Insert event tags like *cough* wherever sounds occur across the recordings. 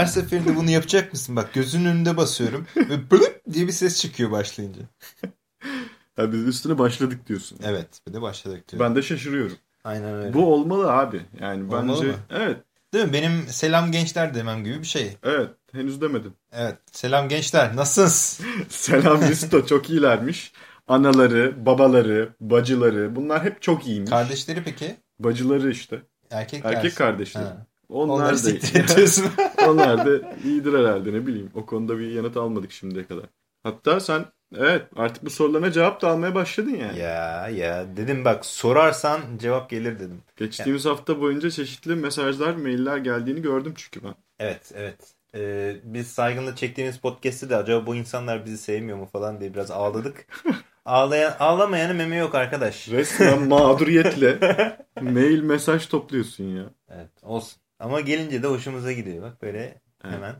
her seferinde bunu yapacak mısın? Bak gözünün önünde basıyorum ve blıp diye bir ses çıkıyor başlayınca. Ha, biz üstüne başladık diyorsun. Evet bir de başladık diyor. Ben de şaşırıyorum. Aynen öyle. Bu olmalı abi. Yani Olmalı bence mı? evet. Değil mi? Benim selam gençler demem gibi bir şey. Evet. Henüz demedim. Evet. Selam gençler. Nasılsınız? *laughs* Selam Listo çok iyilermiş. Anaları, babaları, bacıları bunlar hep çok iyiymiş. Kardeşleri peki? Bacıları işte. Erkek Erkek kardeş- kardeşleri. Ha. Onlar Onları da siktir ediyorsun. *laughs* onlar da iyidir herhalde ne bileyim. O konuda bir yanıt almadık şimdiye kadar. Hatta sen evet artık bu sorularına cevap da almaya başladın yani. ya ya dedim bak sorarsan cevap gelir dedim. Geçtiğimiz hafta boyunca çeşitli mesajlar, mailler geldiğini gördüm çünkü ben. Evet evet. Ee, biz saygınla çektiğimiz podcast'te de acaba bu insanlar bizi sevmiyor mu falan diye biraz ağladık. *laughs* Ağlayan, ağlamayanın meme yok arkadaş. Resmen mağduriyetle *laughs* mail mesaj topluyorsun ya. Evet olsun. Ama gelince de hoşumuza gidiyor. Bak böyle Evet. hemen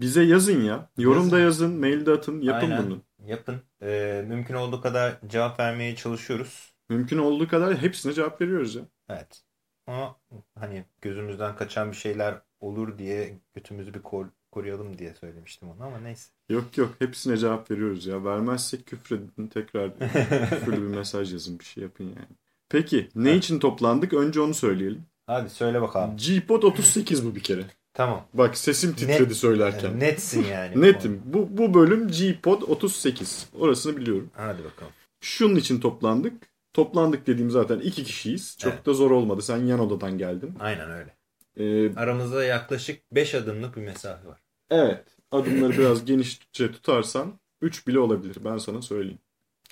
Bize yazın ya. Yorumda Yazın. yazın, mailde atın, yapın Aynen. bunu. yapın. Ee, mümkün olduğu kadar cevap vermeye çalışıyoruz. Mümkün olduğu kadar hepsine cevap veriyoruz ya. Evet. Ama hani gözümüzden kaçan bir şeyler olur diye götümüzü bir kor- koruyalım diye söylemiştim onu ama neyse. Yok yok hepsine cevap veriyoruz ya. Vermezsek küfredin tekrar *laughs* küfürlü bir mesaj yazın bir şey yapın yani. Peki ne Evet. için toplandık? Önce onu söyleyelim. Hadi söyle bakalım. G-Pod 38 bu bir kere. Tamam. Bak sesim titredi Net- söylerken. Netsin yani. *laughs* Netim. Bu, bu bölüm G-Pod 38. Orasını biliyorum. Hadi bakalım. Şunun için toplandık. Toplandık dediğim zaten iki kişiyiz. Çok Evet. da zor olmadı. Sen yan odadan geldin. Aynen öyle. Ee, Aramızda yaklaşık 5 adımlık bir mesafe var. evet. Adımları biraz genişçe tutarsan 3 bile olabilir. Ben sana söyleyeyim.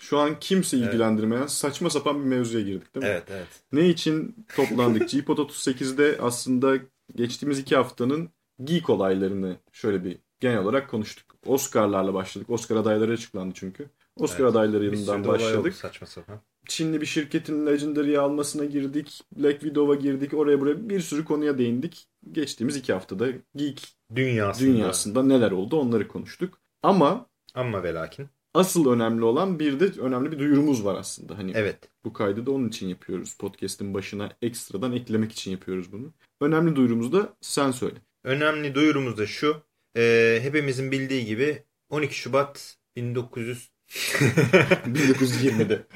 Şu an kimse Evet. ilgilendirmeyen saçma sapan bir mevzuya girdik değil mi? Evet evet. Ne için toplandık? G-Pod 38'de aslında geçtiğimiz iki haftanın geek olaylarını şöyle bir genel olarak konuştuk. Oscar'larla başladık. Oscar adayları açıklandı çünkü. Oscar Evet. adayları Bir sürü yanından de olay oldu başladık. saçma sapan. Çinli bir şirketin Legendary'i almasına girdik. Black Widow'a girdik. Oraya buraya bir sürü konuya değindik. Geçtiğimiz iki haftada geek Dünyasında. dünyasında neler oldu onları konuştuk. Ama Ama ve lakin. Asıl önemli olan bir de önemli bir duyurumuz var aslında. Hani Evet. bu kaydı da onun için yapıyoruz. Podcast'in başına ekstradan eklemek için yapıyoruz bunu. Önemli duyurumuz da sen söyle. Önemli duyurumuz da şu. Ee, hepimizin bildiği gibi 12 Şubat 1900 1920'de.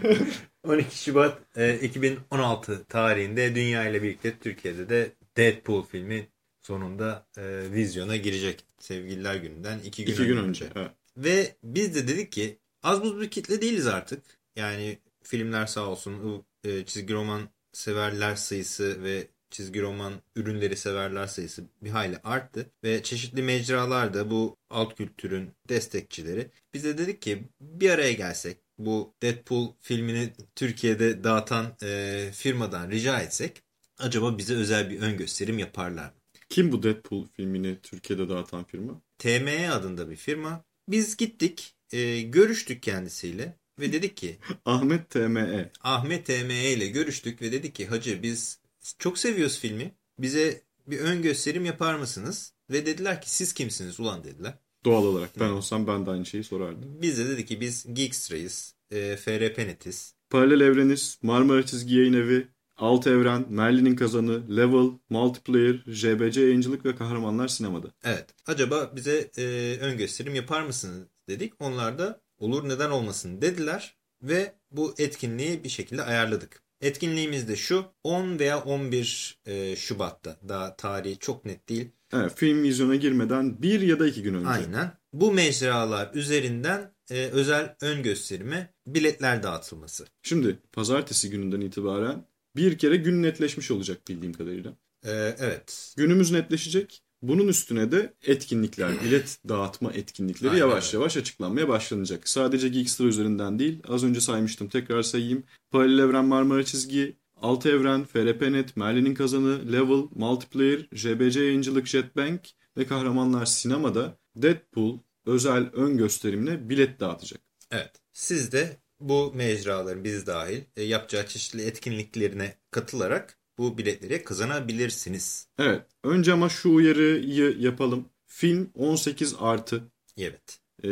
12 Şubat e, 2016 tarihinde dünya ile birlikte Türkiye'de de Deadpool filmi sonunda e, vizyona girecek. Sevgililer gününden 2 gün, İki gün önce. Evet. Ve biz de dedik ki az buz bir kitle değiliz artık. Yani filmler sağ olsun e, çizgi roman severler sayısı ve çizgi roman ürünleri severler sayısı bir hayli arttı. Ve çeşitli mecralar da bu alt kültürün destekçileri. Biz de dedik ki bir araya gelsek bu Deadpool filmini Türkiye'de dağıtan e, firmadan rica etsek acaba bize özel bir ön gösterim yaparlar mı? Kim bu Deadpool filmini Türkiye'de dağıtan firma? TME adında bir firma. Biz gittik, e, görüştük kendisiyle ve dedik ki *laughs* Ahmet TME. Ahmet TME ile görüştük ve dedik ki hacı biz çok seviyoruz filmi. Bize bir ön gösterim yapar mısınız? Ve dediler ki siz kimsiniz ulan dediler. Doğal olarak ben olsam ben de aynı şeyi sorardım. Biz de dedik ki biz Geekstra'yız, e, FRP Netiz. Paralel Evreniz, Marmara Çizgi Yayın Evi, Alt Evren, Merlin'in Kazanı, Level, Multiplayer, JBC Yayıncılık ve Kahramanlar Sinemada. Evet acaba bize e, ön gösterim yapar mısınız dedik. Onlar da olur neden olmasın dediler ve bu etkinliği bir şekilde ayarladık. Etkinliğimiz de şu 10 veya 11 e, Şubat'ta daha tarihi çok net değil. Evet, film vizyona girmeden bir ya da iki gün önce. Aynen. Bu mecralar üzerinden e, özel ön gösterime biletler dağıtılması. Şimdi pazartesi gününden itibaren bir kere gün netleşmiş olacak bildiğim kadarıyla. E, evet. Günümüz netleşecek. Bunun üstüne de etkinlikler, bilet dağıtma etkinlikleri Aynen yavaş öyle. yavaş açıklanmaya başlanacak. Sadece Geekstra üzerinden değil, az önce saymıştım tekrar sayayım. Paralel Evren Marmara Çizgi, Altı Evren, FRP.net, Merlin'in Kazanı, Level, Multiplayer, JBC Yayıncılık Jetbank ve Kahramanlar Sinemada Deadpool özel ön gösterimine bilet dağıtacak. Evet. Siz de bu mecraların biz dahil e, yapacağı çeşitli etkinliklerine katılarak bu biletleri kazanabilirsiniz. Evet, önce ama şu uyarıyı yapalım. Film 18 artı Evet. Ee,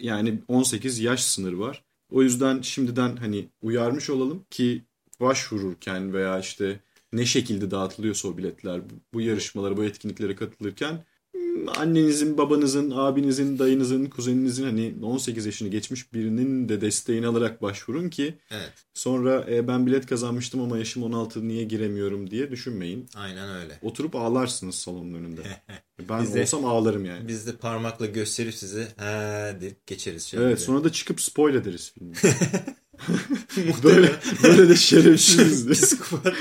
yani 18 yaş sınırı var. O yüzden şimdiden hani uyarmış olalım ki başvururken veya işte ne şekilde dağıtılıyorsa o biletler bu- yarışmalara, bu etkinliklere katılırken annenizin, babanızın, abinizin, dayınızın, kuzeninizin hani 18 yaşını geçmiş birinin de desteğini alarak başvurun ki Evet. sonra "E, ben bilet kazanmıştım ama yaşım 16 niye giremiyorum diye düşünmeyin. Aynen öyle. Oturup ağlarsınız salonun önünde. *laughs* Ben Biz de- olsam ağlarım yani. Biz de parmakla gösterip size he deyip geçeriz. Şöyle. Evet sonra da çıkıp spoil ederiz filmi. *laughs* *laughs* böyle, böyle de. Psikopat.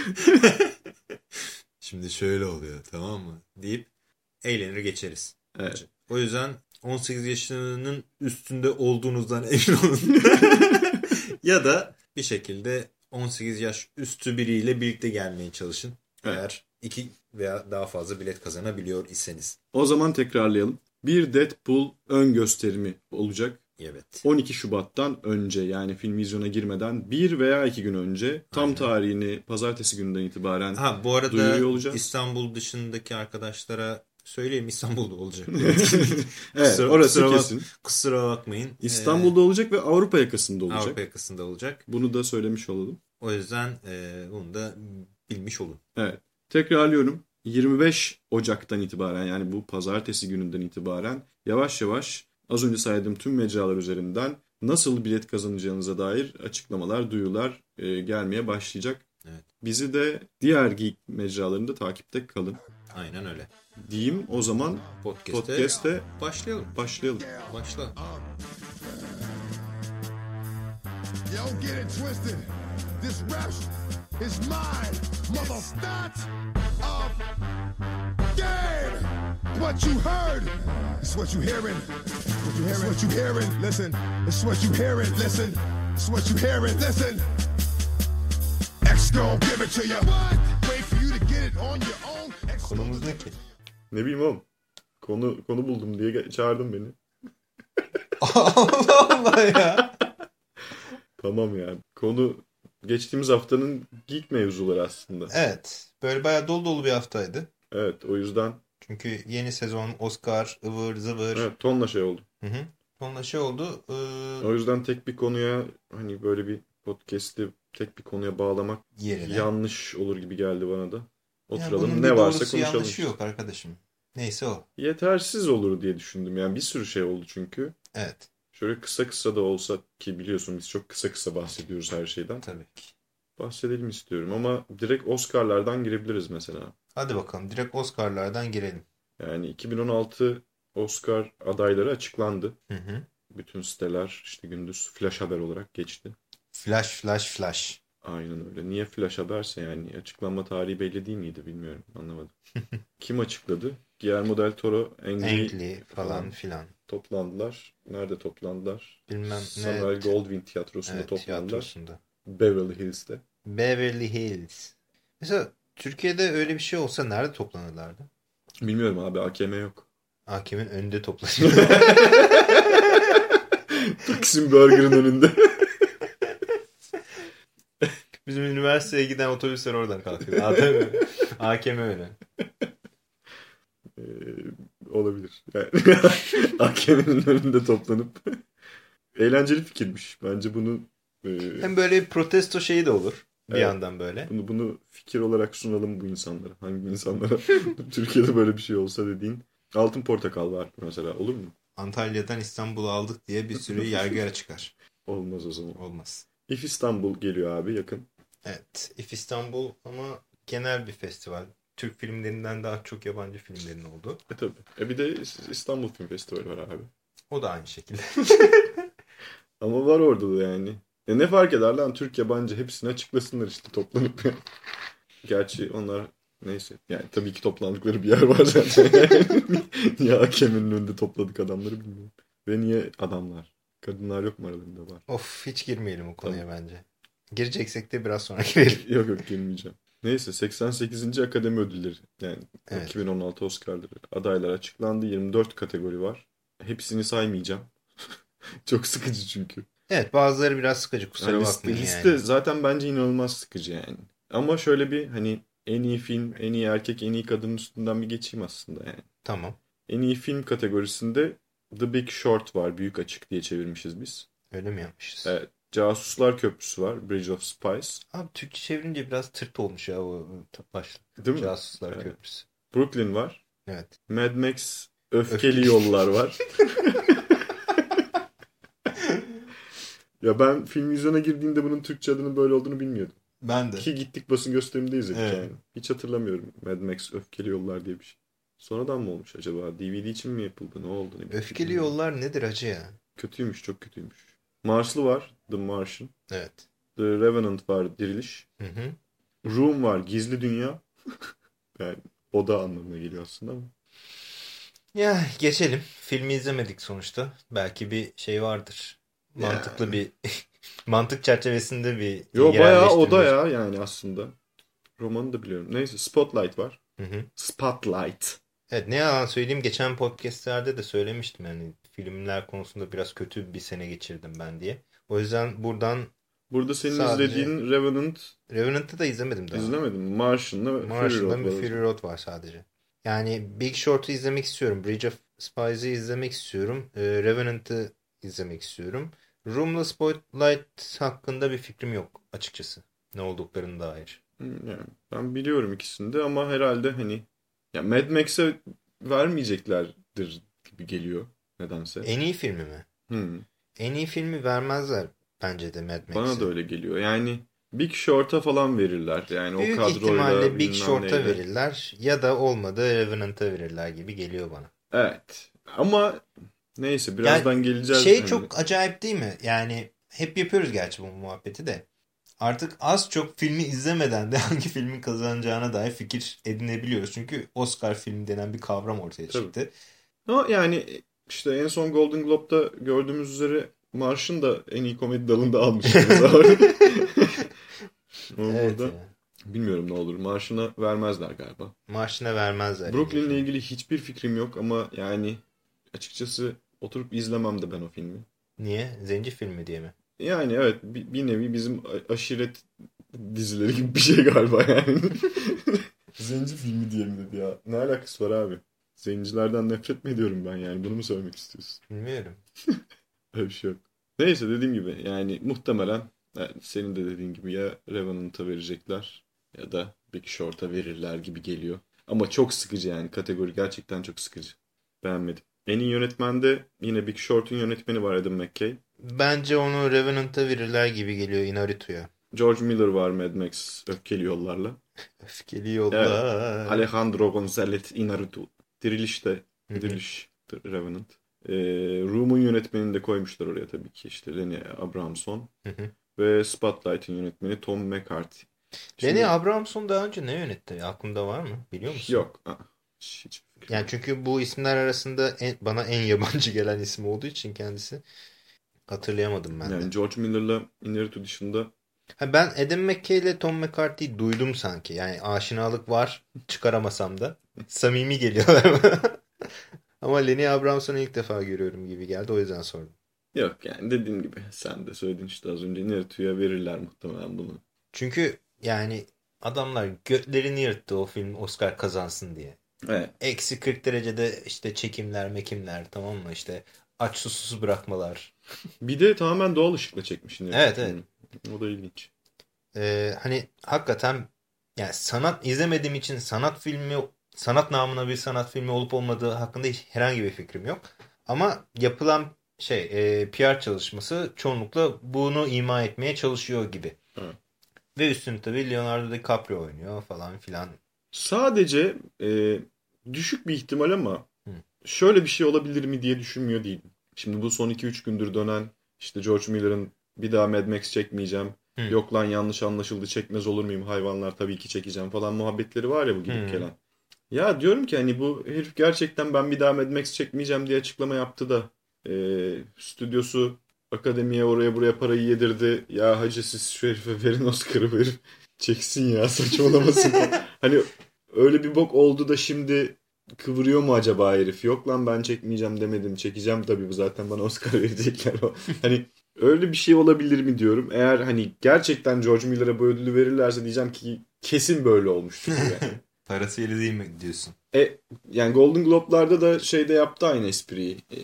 Şimdi şöyle oluyor tamam mı? Deyip eğlenir geçeriz. Evet. O yüzden 18 yaşının üstünde olduğunuzdan *laughs* emin olun. *laughs* ya da bir şekilde 18 yaş üstü biriyle birlikte gelmeye çalışın. Evet. Eğer iki veya daha fazla bilet kazanabiliyor iseniz. O zaman tekrarlayalım. Bir Deadpool ön gösterimi olacak. Evet. 12 Şubat'tan önce yani film vizyona girmeden bir veya iki gün önce tam Aynen. tarihini pazartesi günden itibaren Ha bu arada olacağız. İstanbul dışındaki arkadaşlara söyleyeyim İstanbul'da olacak. *laughs* evet, Kusura- orası kusura bak- kesin. Kusura bakmayın. İstanbul'da olacak ve Avrupa yakasında Ee, olacak. Avrupa yakasında olacak. Bunu da söylemiş olalım. O yüzden e, bunu da bilmiş olun. Evet. Tekrarlıyorum. 25 Ocak'tan itibaren yani bu pazartesi gününden itibaren yavaş yavaş az önce saydığım tüm mecralar üzerinden nasıl bilet kazanacağınıza dair açıklamalar, duyurular e, gelmeye başlayacak. Evet. Bizi de diğer geek mecralarında takipte kalın. Aynen öyle. Diyeyim o zaman Podcast'e podcast'e başlayalım. başlayalım. Başla. Yo, get it twisted. This rap is mine, mother start of game. What you heard is what you hearing. What you hearing? What you hearing? Listen. It's what you hearing. Listen. It's what you hearing. Listen. X gon' give it to you. What? Wait for you to get it on your own. Konumuz ne ki? Ne bileyim oğlum. Konu konu buldum diye çağırdın beni. *laughs* Allah Allah ya. Tamam ya. Konu geçtiğimiz haftanın geek mevzuları aslında. Evet. Böyle bayağı dolu dolu bir haftaydı. Evet o yüzden Çünkü yeni sezon, Oscar, ıvır zıvır. evet, tonla şey oldu. Hı hı. Sonra şey oldu. e, O yüzden tek bir konuya hani böyle bir podcast'i tek bir konuya bağlamak yerine. yanlış olur gibi geldi bana da. Oturalım bunun ne varsa konuşalım. yanlışı yok arkadaşım. Neyse o. Yetersiz olur diye düşündüm. Yani bir sürü şey oldu çünkü. Evet. Şöyle kısa kısa da olsa ki biliyorsun biz çok kısa kısa bahsediyoruz her şeyden. Tabii ki. Bahsedelim istiyorum ama direkt Oscar'lardan girebiliriz mesela. Hadi bakalım. Direkt Oscar'lardan girelim. Yani 2016 Oscar adayları açıklandı. Hı hı. Bütün siteler işte gündüz flash haber olarak geçti. Flash, flash, flash. Aynen öyle. Niye flash haberse yani açıklanma tarihi belli değil miydi bilmiyorum anlamadım. *laughs* Kim açıkladı? Guillermo del Toro, Ang Lee Engli falan filan. toplandılar. Nerede toplandılar? Bilmem ne. Samuel Goldwyn tiyatrosunda Evet, toplandılar. tiyatrosunda. Beverly Hills'te. Beverly Hills. Mesela Türkiye'de öyle bir şey olsa nerede toplanırlardı? Bilmiyorum abi AKM yok. Hakemin önünde toplanıyor. *laughs* Taksim Burger'ın önünde. *laughs* Bizim üniversiteye giden otobüsler oradan kalkıyor. ATM. *laughs* AKM öyle. Ee, olabilir. Yani, *laughs* AKM'nin önünde toplanıp eğlenceli fikirmiş. Bence bunu e, Hem böyle bir protesto şeyi de olur. Bir Evet. yandan böyle. bunu bunu fikir olarak sunalım bu insanlara. Hangi insanlara *laughs* Türkiye'de böyle bir şey olsa dediğin. Altın portakal var mesela. Olur mu? Antalya'dan İstanbul'u aldık diye bir sürü yargıya çıkar. Olmaz o zaman. Olmaz. If İstanbul geliyor abi yakın. Evet. If İstanbul ama genel bir festival. Türk filmlerinden daha çok yabancı filmlerin olduğu. E tabi. E bir de İstanbul Film Festivali var abi. O da aynı şekilde. *laughs* Ama var orada da yani. E ne fark eder lan Türk yabancı hepsini açıklasınlar işte toplanıp. Gerçi onlar neyse. Yani tabii ki toplandıkları bir yer var zaten. *laughs* niye hakemin önünde topladık adamları bilmiyorum. Ve niye adamlar? Kadınlar yok mu aralarında var? of hiç girmeyelim o konuya bence. Gireceksek de biraz sonra *laughs* girelim. yok yok girmeyeceğim. Neyse 88. Akademi Ödülleri yani Evet. 2016 Oscar'ları adaylar açıklandı. 24 kategori var. Hepsini saymayacağım. *laughs* Çok sıkıcı çünkü. Evet bazıları biraz sıkıcı kusura Yani liste, bakmayın liste yani. zaten bence inanılmaz sıkıcı yani. Ama şöyle bir hani en iyi film, en iyi erkek, en iyi kadının üstünden bir geçeyim aslında yani. Tamam. En iyi film kategorisinde The Big Short var. Büyük Açık diye çevirmişiz biz. Öyle mi yapmışız? Evet. Casuslar Köprüsü var. Bridge of Spies. Abi Türkçe çevirince biraz tırt olmuş ya o başlık. Değil mi? Casuslar Evet. Köprüsü. Brooklyn var. Evet. Mad Max Öfkeli Yollar var. *laughs* ya ben film vizyona girdiğinde bunun Türkçe adının böyle olduğunu bilmiyordum. Ben de. Ki gittik basın gösterimde izledik Evet. yani. Hiç hatırlamıyorum Mad Max Öfkeli Yollar diye bir şey. Sonradan mı olmuş acaba? DVD için mi yapıldı? Ne oldu? Ne. Öfkeli yollar nedir acı ya? Kötüymüş, çok kötüymüş. Marslı var. The Martian. Evet. The Revenant var. Diriliş. Hı hı. Room var. Gizli Dünya. *laughs* yani oda anlamına geliyor aslında ama. Ya geçelim. Filmi izlemedik sonuçta. Belki bir şey vardır. Mantıklı bir *laughs* mantık çerçevesinde bir Yo bayağı yerleştirme. oda ya yani aslında. Romanı da biliyorum. Neyse Spotlight var. Hı hı. Spotlight. Evet ne yalan söyleyeyim geçen podcastlerde de söylemiştim yani filmler konusunda biraz kötü bir sene geçirdim ben diye. O yüzden buradan Burada senin Sadece- izlediğin Revenant Revenant'ı da izlemedim daha. izlemedim. Martian'la Fury Martian'da Road bir var. Fury Road var sadece. Yani Big Short'u izlemek istiyorum. Bridge of Spies'ı izlemek istiyorum. Ee, Revenant'ı izlemek istiyorum. Room'la Spotlight hakkında bir fikrim yok açıkçası. Ne olduklarına dair. Hı, Yani ben biliyorum ikisini de ama herhalde hani ya Mad Max'e vermeyeceklerdir gibi geliyor nedense. En iyi filmi mi? Hı. En iyi filmi vermezler bence de Mad Max'e. Bana da öyle geliyor. Yani Big Short'a falan verirler. Yani Büyük o kadroyla ihtimalle Big Short'a neyle. verirler ya da olmadı Revenant'a verirler gibi geliyor bana. Evet. Ama neyse birazdan geleceğiz. Şey hani. çok acayip değil mi? Yani hep yapıyoruz gerçi bu muhabbeti de. Artık az çok filmi izlemeden de *laughs* hangi filmin kazanacağına dair fikir edinebiliyoruz. Çünkü Oscar filmi denen bir kavram ortaya Tabii. çıktı. Ama yani işte en son Golden Globe'da gördüğümüz üzere Marş'ın da en iyi komedi dalında almış. *laughs* Evet burada ya. bilmiyorum ne olur. Marş'ına vermezler galiba. Marşına vermezler. Brooklyn'le ilgili hiçbir fikrim yok ama yani açıkçası oturup izlemem de ben o filmi. Niye? Zenci filmi diye mi? Yani evet bir, bir nevi bizim aşiret dizileri gibi bir şey galiba yani. *laughs* Zenci filmi diye mi dedi ya? Ne alakası var abi? Zencilerden nefret mi ediyorum ben yani? Bunu mu söylemek istiyorsun? Bilmiyorum. *laughs* Öyle bir şey yok. Neyse dediğim gibi yani muhtemelen yani senin de dediğin gibi ya Revenant'a verecekler ya da Big Short'a verirler gibi geliyor. Ama çok sıkıcı yani kategori gerçekten çok sıkıcı. Beğenmedim. En iyi yönetmende yine Big Short'un yönetmeni var Adam McKay. Bence onu Revenant'a verirler gibi geliyor Inarritu'ya. George Miller var Mad Max Öfkeli Yollarla. *laughs* Öfkeli yollar. Alejandro González Inarritu. Diriliş de. Hı hı. Diriliş. Revenant. Ee, Room'un yönetmenini de koymuşlar oraya tabii ki. işte Lenny Abramson. Hı hı. Ve Spotlight'ın yönetmeni Tom McCarthy. Şimdi- Lenny Abramson daha önce ne yönetti? Aklında var mı? Biliyor musun? Yok. Aa, hiç, Yani çünkü bu isimler arasında en- bana en yabancı *laughs* gelen isim olduğu için kendisi hatırlayamadım ben de. Yani George Miller'la Inarritu dışında Ha, ben Adam McKay ile Tom McCarthy'yi duydum sanki. Yani aşinalık var. Çıkaramasam da. Samimi geliyorlar. *laughs* Ama Lenny Abramson'u ilk defa görüyorum gibi geldi. O yüzden sordum. yok yani dediğim gibi sen de söyledin işte az önce Inarritu'ya verirler muhtemelen bunu. Çünkü yani adamlar götlerini yırttı o film Oscar kazansın diye. Evet. Eksi 40 derecede işte çekimler mekimler tamam mı işte aç susuz bırakmalar. Bir de tamamen doğal ışıkla çekmiş. Evet, evet. O da ilginç. Ee, hani hakikaten yani sanat izlemediğim için sanat filmi sanat namına bir sanat filmi olup olmadığı hakkında hiç herhangi bir fikrim yok. Ama yapılan şey e, PR çalışması çoğunlukla bunu ima etmeye çalışıyor gibi. Evet. Ve üstüne tabii Leonardo DiCaprio oynuyor falan filan. Sadece e, düşük bir ihtimal ama Hı. şöyle bir şey olabilir mi diye düşünmüyor değilim. Şimdi bu son 2-3 gündür dönen işte George Miller'ın bir daha Mad Max çekmeyeceğim. Hı. Yok lan yanlış anlaşıldı çekmez olur muyum hayvanlar tabii ki çekeceğim falan muhabbetleri var ya bu gidip Hı. gelen. Ya diyorum ki hani bu herif gerçekten ben bir daha Mad Max çekmeyeceğim diye açıklama yaptı da e, stüdyosu akademiye oraya buraya parayı yedirdi. Ya hacı siz şu herife verin Oscar'ı herif çeksin ya saçmalamasın. *laughs* hani öyle bir bok oldu da şimdi kıvırıyor mu acaba herif? Yok lan ben çekmeyeceğim demedim. Çekeceğim tabii bu zaten bana Oscar *laughs* verecekler. O. Hani öyle bir şey olabilir mi diyorum. Eğer hani gerçekten George Miller'a bu ödülü verirlerse diyeceğim ki kesin böyle olmuştur. Yani. *laughs* Parasıyla değil mi diyorsun? E, yani Golden Globe'larda da şeyde yaptı aynı espriyi. E,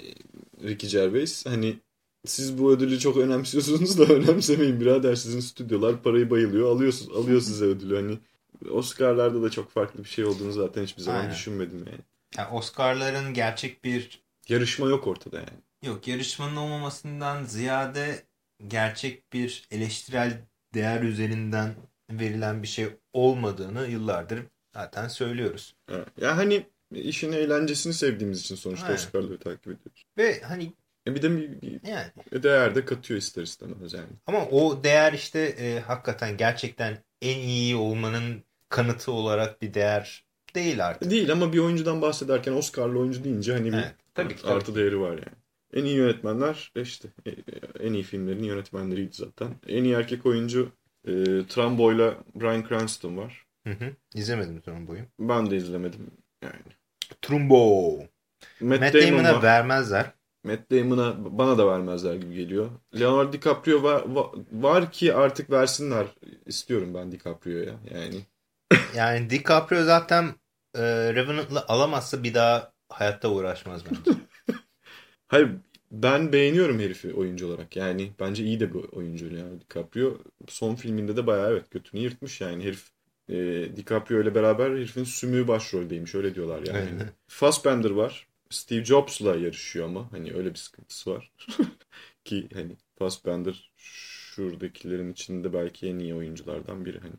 Ricky Gervais. Hani siz bu ödülü çok önemsiyorsunuz da *laughs* önemsemeyin birader sizin stüdyolar parayı bayılıyor alıyorsunuz alıyor size ödülü hani Oscar'larda da çok farklı bir şey olduğunu zaten hiçbir zaman Aynen. düşünmedim yani. Yani Oscar'ların gerçek bir Yarışma yok ortada yani. Yok yarışmanın olmamasından ziyade gerçek bir eleştirel değer üzerinden verilen bir şey olmadığını yıllardır zaten söylüyoruz. Evet. Ya hani işin eğlencesini sevdiğimiz için sonuçta Aynen. Oscar'ları takip ediyoruz. Ve hani E bir de bir, bir yani değer de katıyor ister istemez yani. ama o değer işte e, hakikaten gerçekten en iyi olmanın kanıtı olarak bir değer değil artık. Değil ama bir oyuncudan bahsederken Oscar'lı oyuncu deyince hani bir Evet, tabii ki, tabii artı değeri var yani. En iyi yönetmenler işte e, en iyi filmlerin yönetmenleriydi zaten. En iyi erkek oyuncu e, Trumbo'yla Bryan Cranston var. Hı hı. İzlemedim sonra boyu. Ben de izlemedim yani. Trumbo. Matt, Matt Damon Damon'a var. vermezler. Matt Damon'a bana da vermezler gibi geliyor. Leonardo DiCaprio var, va- var ki artık versinler istiyorum ben DiCaprio'ya yani. *coughs* Yani DiCaprio zaten e, Revenant'la alamazsa bir daha hayatta uğraşmaz bence. *laughs* Hayır ben beğeniyorum herifi oyuncu olarak. Yani bence iyi de bir oyuncu yani DiCaprio. Son filminde de bayağı evet götünü yırtmış yani herif. E, DiCaprio ile beraber herifin sümüğü başroldeymiş öyle diyorlar yani. Aynen. Fassbender var. Steve Jobs'la yarışıyor ama hani öyle bir sıkıntısı var. *laughs* Ki hani Fassbender şuradakilerin içinde belki en iyi oyunculardan biri hani.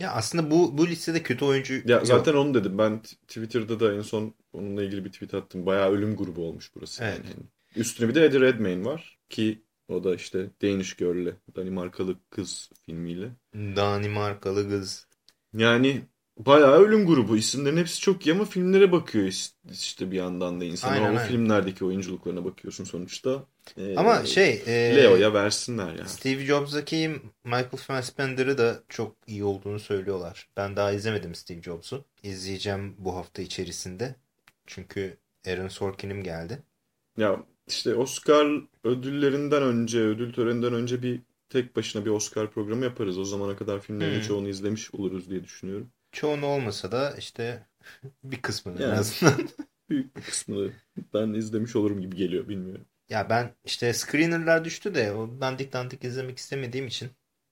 ya aslında bu bu listede kötü oyuncu Ya yok. zaten onu dedim. Ben Twitter'da da en son onunla ilgili bir tweet attım. Bayağı ölüm grubu olmuş burası. Evet. Yani. Üstüne bir de Eddie Redmayne var ki o da işte Danish Girl'le Danimarkalı kız filmiyle. Danimarkalı kız. Yani bayağı ölüm grubu. İsimlerin hepsi çok iyi ama filmlere bakıyor işte bir yandan da insan. Aynen, o aynen. filmlerdeki oyunculuklarına bakıyorsun sonuçta. Ee, Ama şey e, Leo'ya versinler ya. Steve Jobs'daki Michael Fassbender'ı da çok iyi olduğunu söylüyorlar. Ben daha izlemedim Steve Jobs'u. İzleyeceğim bu hafta içerisinde. Çünkü Aaron Sorkin'im geldi. Ya işte Oscar ödüllerinden önce, ödül töreninden önce bir tek başına bir Oscar programı yaparız. O zamana kadar filmlerin Hı. çoğunu izlemiş oluruz diye düşünüyorum. Çoğunu olmasa da işte *laughs* bir kısmını en Yani. azından. *laughs* Büyük bir kısmını ben izlemiş olurum gibi geliyor bilmiyorum. Ya ben işte screener'lar düştü de o dandik dandik izlemek istemediğim için.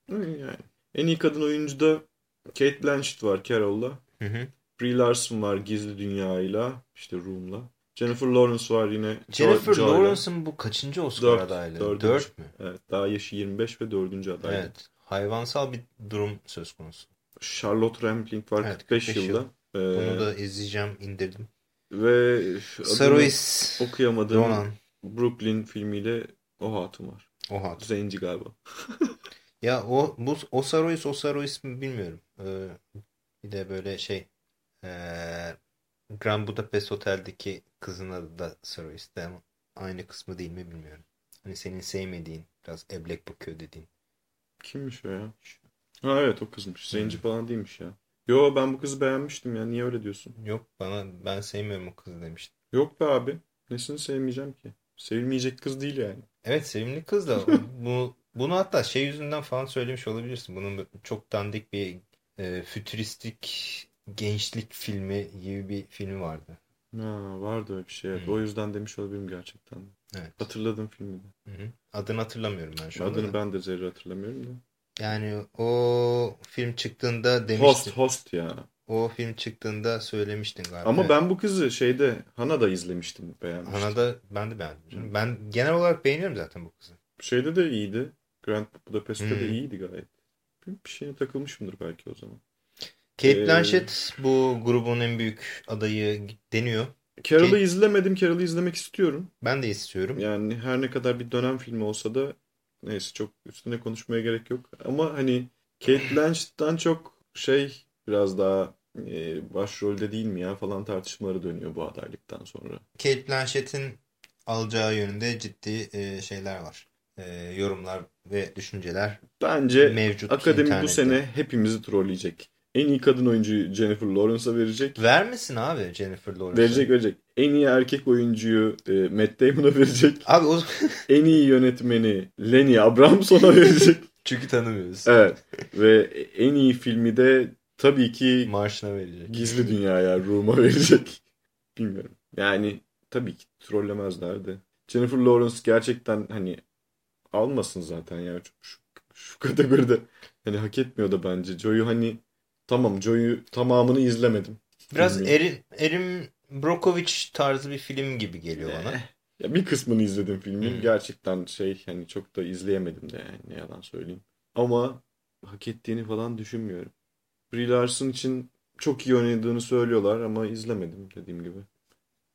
Yani en iyi kadın oyuncu da Kate Blanchett var Carol'la. Hı hı. Brie Larson var Gizli Dünya'yla, işte Room'la. Jennifer Lawrence var yine Jennifer. Lawrence'ın bu kaçıncı Oscar Dört, adaylığı? dördüncü. Dört mü? Evet, daha yaşı 25 ve dördüncü aday. Evet. Hayvansal bir durum söz konusu. Charlotte Rampling var Evet, 45, 45 yılda. Ee, Bunu da izleyeceğim, indirdim. Ve Sarois okuyamadığım Ronan. Brooklyn filmiyle o hatun var. Oha. Zenci galiba. *laughs* Ya o bu o Sarois o Sarois mi bilmiyorum. Ee, bir de böyle şey ee, Grand Budapest Otel'deki kızın adı da Sarois de ama aynı kısmı değil mi bilmiyorum. Hani senin sevmediğin biraz eblek bakıyor dediğin. Kimmiş o ya? Ha evet o kızmış. Zenci falan değilmiş ya. Yo ben bu kızı beğenmiştim ya. Niye öyle diyorsun? Yok bana ben sevmiyorum o kızı demiştim. Yok be abi. Nesini sevmeyeceğim ki? Sevilmeyecek kız değil yani. Evet sevimli kız da *laughs* bu bunu hatta şey yüzünden falan söylemiş olabilirsin. Bunun çok dandik bir e, fütüristik gençlik filmi gibi bir filmi vardı. Ha, vardı öyle bir şey. Evet. O yüzden demiş olabilirim gerçekten. Evet. Hatırladım filmi de. Hı hı. Adını hatırlamıyorum ben şu anda. Adını da. ben de zerre hatırlamıyorum da. Yani o film çıktığında demiştin. Host, Host ya. O film çıktığında söylemiştin galiba. Ama ben bu kızı şeyde Hana'da izlemiştim. Beğenmiştim. Hana'da ben de beğendim. canım. Ben genel olarak beğeniyorum zaten bu kızı. Şeyde de iyiydi. Grand Budapest'te de Hmm. iyiydi gayet. Bir bir şeye takılmışımdır belki o zaman. Kate Ee, Blanchett bu grubun en büyük adayı deniyor. Carol'ı Kate- izlemedim. Carol'ı izlemek istiyorum. Ben de istiyorum. Yani her ne kadar bir dönem filmi olsa da neyse çok üstüne konuşmaya gerek yok. Ama hani Kate Blanchett'tan çok şey biraz daha e, başrolde değil mi ya falan tartışmaları dönüyor bu adaylıktan sonra. Kate Blanchett'in alacağı yönünde ciddi e, şeyler var. E, yorumlar ve düşünceler Bence mevcut akademi bu internette. sene hepimizi trolleyecek. En iyi kadın oyuncuyu Jennifer Lawrence'a verecek. Vermesin abi Jennifer Lawrence'a. Verecek verecek. En iyi erkek oyuncuyu e, Matt Damon'a verecek. *laughs* Abi o En iyi yönetmeni Lenny Abramson'a verecek. *laughs* çünkü tanımıyoruz. Evet. Ve en iyi filmi de tabii ki Marşına verecek. Gizli Dünya'ya Room'a verecek. Bilmiyorum. Yani tabii ki trollemezler de. Jennifer Lawrence gerçekten hani almasın zaten ya şu, şu kategoride. Hani hak etmiyor da bence. Joe'yu hani tamam Joe'yu tamamını izlemedim. Biraz Bilmiyorum. Erin, Erin Brockovich tarzı bir film gibi geliyor bana. Ya bir kısmını izledim filmin. Hmm. Gerçekten şey hani çok da izleyemedim de yani ne yalan söyleyeyim. Ama hak ettiğini falan düşünmüyorum. Brie Larson için çok iyi oynadığını söylüyorlar ama izlemedim dediğim gibi.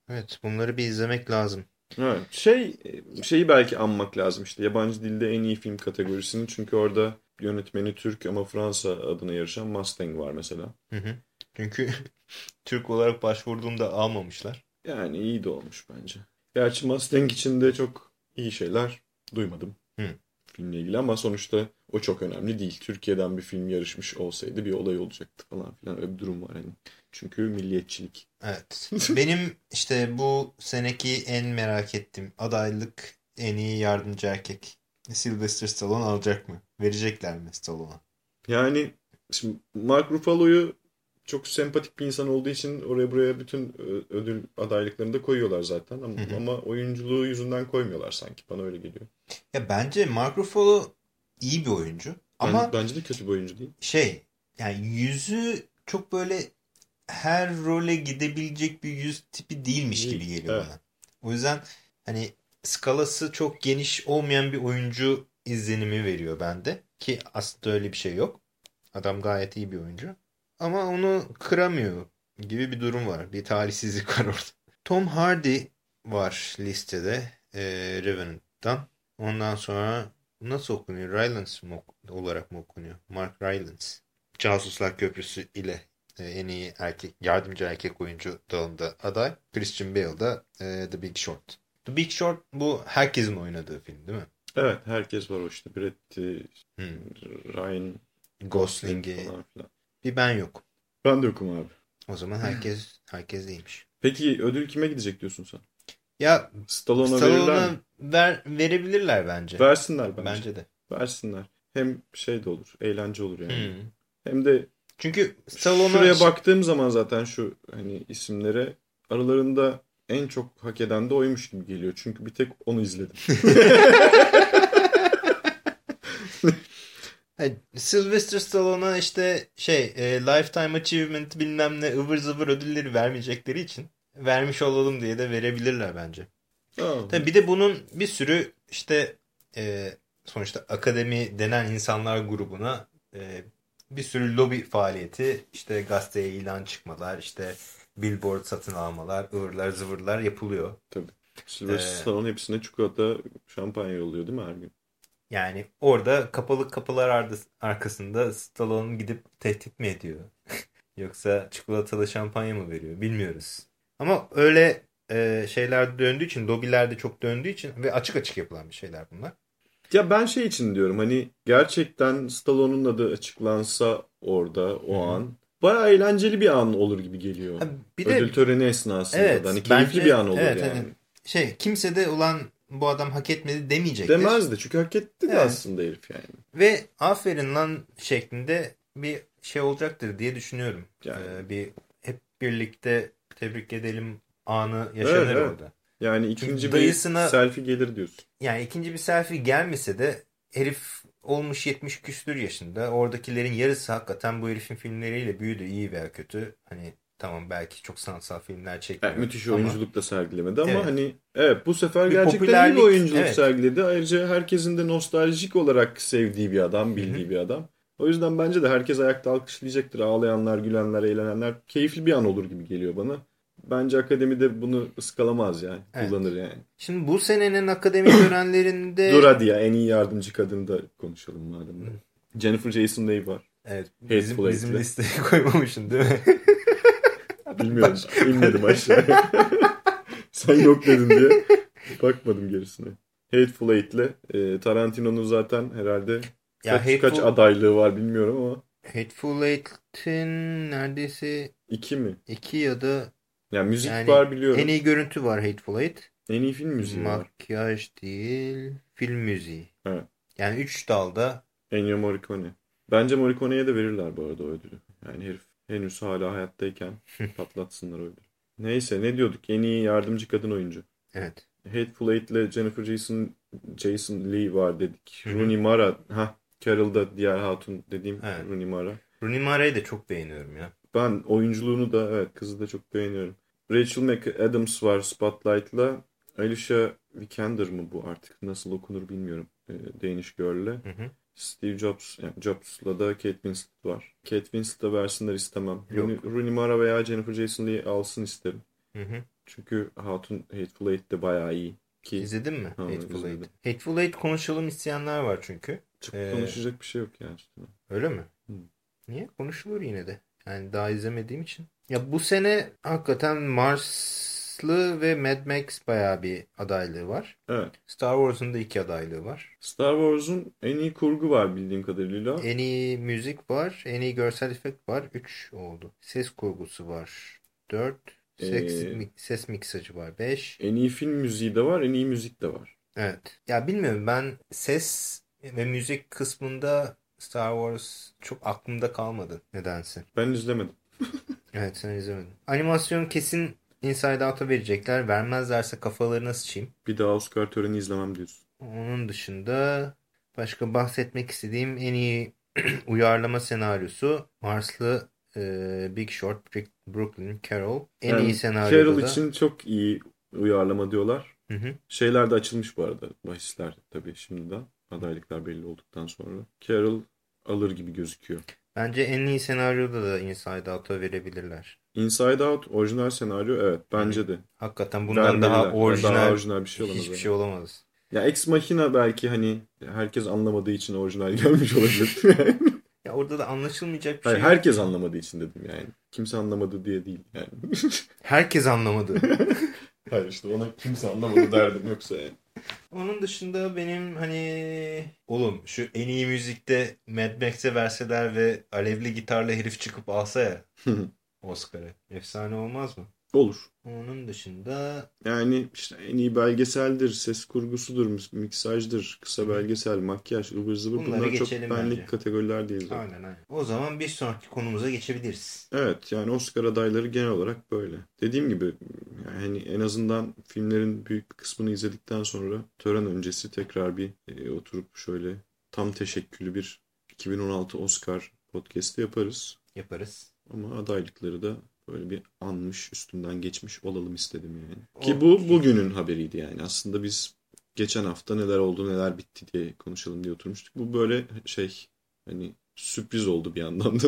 Evet, bunları bir izlemek lazım. Evet. Şey şeyi belki anmak lazım işte yabancı dilde en iyi film kategorisini çünkü orada yönetmeni Türk ama Fransa adına yarışan Mustang var mesela. Hı hı. Çünkü *laughs* Türk olarak başvurduğumda almamışlar. Yani iyi de olmuş bence. Gerçi Mustang için de çok iyi şeyler duymadım. Hı. Filmle ilgili ama sonuçta o çok önemli değil. Türkiye'den bir film yarışmış olsaydı bir olay olacaktı falan filan öyle bir durum var hani. Çünkü milliyetçilik. Evet. Benim işte bu seneki en merak ettiğim adaylık en iyi yardımcı erkek. Sylvester Stallone alacak mı? Verecekler mi Stallone'a? Yani şimdi Mark Ruffalo'yu çok sempatik bir insan olduğu için oraya buraya bütün ö- ödül adaylıklarını da koyuyorlar zaten ama, Hı hı. ama oyunculuğu yüzünden koymuyorlar sanki bana öyle geliyor. Ya bence Mark Ruffalo iyi bir oyuncu. Ama Ben- bence de kötü bir oyuncu değil. şey yani yüzü çok böyle her role gidebilecek bir yüz tipi değilmiş gibi Değil, geliyor evet. bana. O yüzden hani skalası çok geniş olmayan bir oyuncu izlenimi veriyor bende. Ki aslında öyle bir şey yok. Adam gayet iyi bir oyuncu. Ama onu kıramıyor gibi bir durum var. Bir talihsizlik *laughs* var orada. Tom Hardy var listede e, Revenant'tan. Ondan sonra nasıl okunuyor? Rylance mı olarak mı okunuyor? Mark Rylance. Casuslar Köprüsü ile e, en iyi erkek yardımcı erkek oyuncu dalında aday. Christian Bale da e, The Big Short. The Big Short bu herkesin oynadığı film değil mi? Evet herkes var o işte. Brad Pitt, Hmm. Ryan Gosling'i. falan filan. Bir ben yok. Ben de yokum abi. O zaman herkes herkes değilmiş. Peki ödül kime gidecek diyorsun sen? Ya Stallone'a verirler Stallone'a mi? ver, verebilirler bence. Versinler bence. Bence de. Versinler. Hem şey de olur. Eğlence olur yani. Hmm. Hem de Çünkü Stallone'a şuraya baktığım zaman zaten şu hani isimlere aralarında en çok hak eden de oymuş gibi geliyor. Çünkü bir tek onu izledim. *laughs* Sylvester Stallone'a işte şey e, Lifetime Achievement bilmem ne ıvır zıvır ödülleri vermeyecekleri için vermiş olalım diye de verebilirler bence. Aa, Tabii bir de bunun bir sürü işte e, sonuçta akademi denen insanlar grubuna e, bir sürü lobi faaliyeti işte gazeteye ilan çıkmalar işte billboard satın almalar ıvırlar zıvırlar yapılıyor. Sylvester Ee, Stallone hepsine çikolata, şampanya yolluyor değil mi her gün? Yani orada kapalı kapılar arkasında Stallone gidip tehdit mi ediyor? *laughs* Yoksa çikolatalı şampanya mı veriyor? Bilmiyoruz. Ama öyle e, şeyler döndüğü için, lobilerde çok döndüğü için ve açık açık yapılan bir şeyler bunlar. Ya ben şey için diyorum hani gerçekten Stallone'un adı açıklansa orada o Hı hı. an bayağı eğlenceli bir an olur gibi geliyor. Ha, bir de Ödül töreni esnasında Evet, da hani keyifli bence- bir an olur evet, yani. hani şey kimse de ulan bu adam hak etmedi demeyecektir. Demezdi çünkü hak etti de Evet. aslında herif yani. Ve aferin lan şeklinde bir şey olacaktır diye düşünüyorum. Yani. Ee, bir hep birlikte tebrik edelim anı yaşanır Evet, evet. orada. Yani ikinci bir dayısına- selfie gelir diyorsun. Yani ikinci bir selfie gelmese de herif olmuş 70 küsür yaşında. Oradakilerin yarısı hakikaten bu herifin filmleriyle büyüdü iyi veya kötü. Hani tamam belki çok sanatsal filmler çekmiyor. Yani müthiş ama- oyunculuk da sergilemedi ama Evet. hani evet bu sefer Bir gerçekten iyi popülerlik, bir oyunculuk evet. sergiledi. Ayrıca herkesin de nostaljik olarak sevdiği bir adam, bildiği bir adam. O yüzden bence de herkes ayakta alkışlayacaktır. Ağlayanlar, gülenler, eğlenenler. Keyifli bir an olur gibi geliyor bana. Bence akademi de bunu ıskalamaz yani. Evet. Kullanır yani. Şimdi bu senenin akademi *coughs* törenlerinde Dur hadi ya en iyi yardımcı kadını da konuşalım madem. de. Jennifer Jason Leigh var. evet, Hateful bizim, bizim listeye *laughs* koymamışsın değil mi? *laughs* Bilmiyorum. İnmedim aşağı. *laughs* Sen yok dedin diye bakmadım gerisine. Hateful Eight'le e, Tarantino'nun zaten herhalde Ya kaç, Hateful- kaç adaylığı var bilmiyorum ama Hateful Eight'in neredeyse iki mi? iki ya da Yani müzik yani var biliyorum. en iyi görüntü var Hateful Eight. En iyi film müziği var. Makyaj değil, film müziği. Evet. Yani üç dalda Ennio Morricone. Bence Morricone'ye de verirler bu arada o ödülü. Yani herif henüz hala hayattayken *laughs* patlatsınlar o ödülü. Neyse ne diyorduk? En iyi yardımcı kadın oyuncu. evet. Hateful Eight ile Jennifer Jason, Jason Lee var dedik. Hı hı. Rooney Mara. Ha, Carol'da diğer hatun dediğim Evet. Rooney Mara. Rooney Mara'yı da çok beğeniyorum ya. Ben oyunculuğunu da evet kızı da çok beğeniyorum. Rachel McAdams var Spotlight'la. Alicia Vikander mı bu artık nasıl okunur bilmiyorum. Ee, Danish Girl'le. Steve Jobs, yani Jobs'la da Kate Winslet var. Kate Winslet'a versinler istemem. Rooney, Rooney Mara veya Jennifer Jason Leigh alsın isterim. Hı hı. Çünkü Hatun Hateful Eight de bayağı iyi. Ki İzledin mi Ha, Hateful. Eight? Hateful Eight konuşalım isteyenler var çünkü. çok Ee, konuşacak bir şey yok yani. Öyle mi? Hı. Niye? Konuşulur yine de. Yani daha izlemediğim için. Ya bu sene hakikaten Marslı ve Mad Max bayağı bir adaylığı var. Evet. Star Wars'un da iki adaylığı var. Star Wars'un en iyi kurgu var bildiğim kadarıyla. En iyi müzik var. En iyi görsel efekt var. 3 oldu. Ses kurgusu var. 4. Ses, Ee, ses miksajı var. 5. En iyi film müziği de var, en iyi müzik de var. Evet. Ya bilmiyorum ben ses ve müzik kısmında Star Wars çok aklımda kalmadı nedense. Ben izlemedim. *laughs* Evet sen izlemedin. Animasyon kesin Inside Out'a verecekler. Vermezlerse kafalarına sıçayım. Bir daha Oscar töreni izlemem diyorsun. Onun dışında başka bahsetmek istediğim en iyi *clears throat* uyarlama senaryosu Marslı e, Big Short, Brooklyn, Carol. En Yani iyi senaryoda Carol da... için çok iyi uyarlama diyorlar. Hı hı. Şeyler de açılmış bu arada. Bahisler tabii şimdiden. Adaylıklar belli olduktan sonra. Carol alır gibi gözüküyor. Bence en iyi senaryoda da Inside Out'a verebilirler. Inside Out orijinal senaryo evet bence de. Hakikaten bundan daha Vermeliler. orijinal, Daha orijinal bir şey olamaz. hiçbir yani. şey olamaz. Ya Ex Machina belki hani herkes anlamadığı için orijinal *laughs* gelmiş olabilir. *laughs* Ya orada da anlaşılmayacak bir Hayır, şey yok. herkes anlamadığı için dedim yani. Kimse anlamadı diye değil yani. Herkes anlamadı. *laughs* Hayır işte ona kimse anlamadı derdim yoksa yani. Onun dışında benim hani oğlum şu en iyi müzikte Mad Max'e verseler ve alevli gitarla herif çıkıp alsa ya Oscar'ı. Efsane olmaz mı? Olur. Onun dışında Yani işte en iyi belgeseldir, ses kurgusudur, miksajdır, kısa belgesel, makyaj, ıvır zıvır Bunları bunlar çok benlik bence. kategoriler değil zaten. aynen aynen. O zaman bir sonraki konumuza geçebiliriz. Evet yani Oscar adayları genel olarak böyle. Dediğim gibi yani hani en azından filmlerin büyük bir kısmını izledikten sonra tören öncesi tekrar bir e, oturup şöyle tam teşekküllü bir 2016 Oscar podcast'i yaparız. Yaparız. Ama adaylıkları da böyle bir anmış, üstünden geçmiş olalım istedim yani. Ki bu bugünün haberiydi yani. Aslında biz geçen hafta neler oldu, neler bitti diye konuşalım diye oturmuştuk. Bu böyle şey hani sürpriz oldu bir yandan da.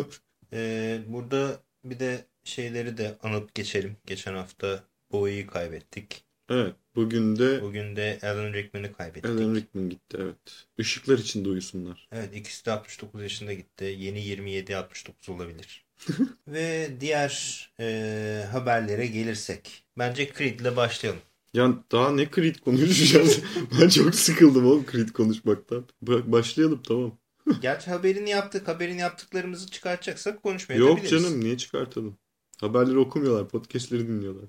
Ee, burada bir de şeyleri de anıp geçelim. Geçen hafta Bowie'yi kaybettik. Evet, bugün de Bugün de Alan Rickman'ı kaybettik. Alan Rickman gitti evet. Işıklar içinde uyusunlar. Evet ikisi de 69 yaşında gitti. Yeni 27-69 olabilir. *laughs* Ve diğer e, haberlere gelirsek. Bence Creed ile başlayalım. Ya daha ne Creed konuşacağız? *laughs* ben çok sıkıldım oğlum Creed konuşmaktan. Bırak başlayalım tamam. *laughs* Gerçi haberini yaptık. Haberini yaptıklarımızı çıkartacaksak konuşmaya Yok canım niye çıkartalım? Haberleri okumuyorlar, podcastleri dinliyorlar.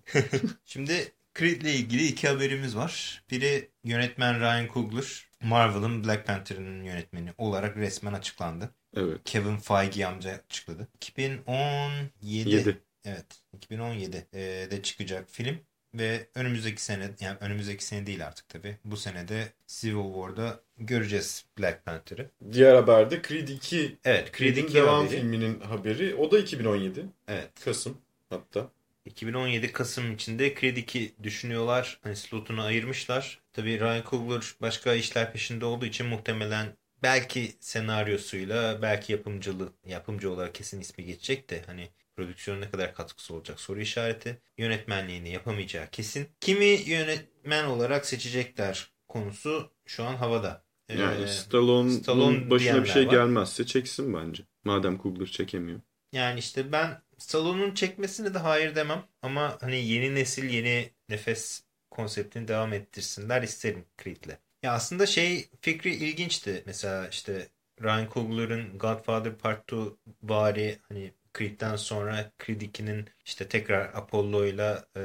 Şimdi Creed ile ilgili iki haberimiz var. Biri yönetmen Ryan Coogler. Marvel'ın Black Panther'ın yönetmeni olarak resmen açıklandı. Evet. Kevin Feige amca açıkladı. 2017 7. Evet, 2017'de de çıkacak film ve önümüzdeki sene yani önümüzdeki sene değil artık tabii. Bu senede Civil War'da göreceğiz Black Panther'ı. Diğer haberde Creed 2 Evet, Creed Creed'in 2 devam haberi. filminin haberi. O da 2017. Evet. Kasım hatta. 2017 Kasım içinde 2 düşünüyorlar. Hani slotunu ayırmışlar. Tabii Ryan Coogler başka işler peşinde olduğu için muhtemelen belki senaryosuyla belki yapımcılığı yapımcı olarak kesin ismi geçecek de hani prodüksiyona ne kadar katkısı olacak soru işareti. Yönetmenliğini yapamayacağı kesin. Kimi yönetmen olarak seçecekler konusu şu an havada. Ee, Yani Stallone'un Stallone başına bir şey var. gelmezse çeksin bence. Madem Coogler çekemiyor. Yani işte ben salonun çekmesine de hayır demem ama hani yeni nesil yeni nefes konseptini devam ettirsinler isterim Creed'le. Ya aslında şey fikri ilginçti. Mesela işte Ryan Coogler'ın Godfather Part 2 vari hani Creed'den sonra Creed 2'nin işte tekrar Apollo ile e,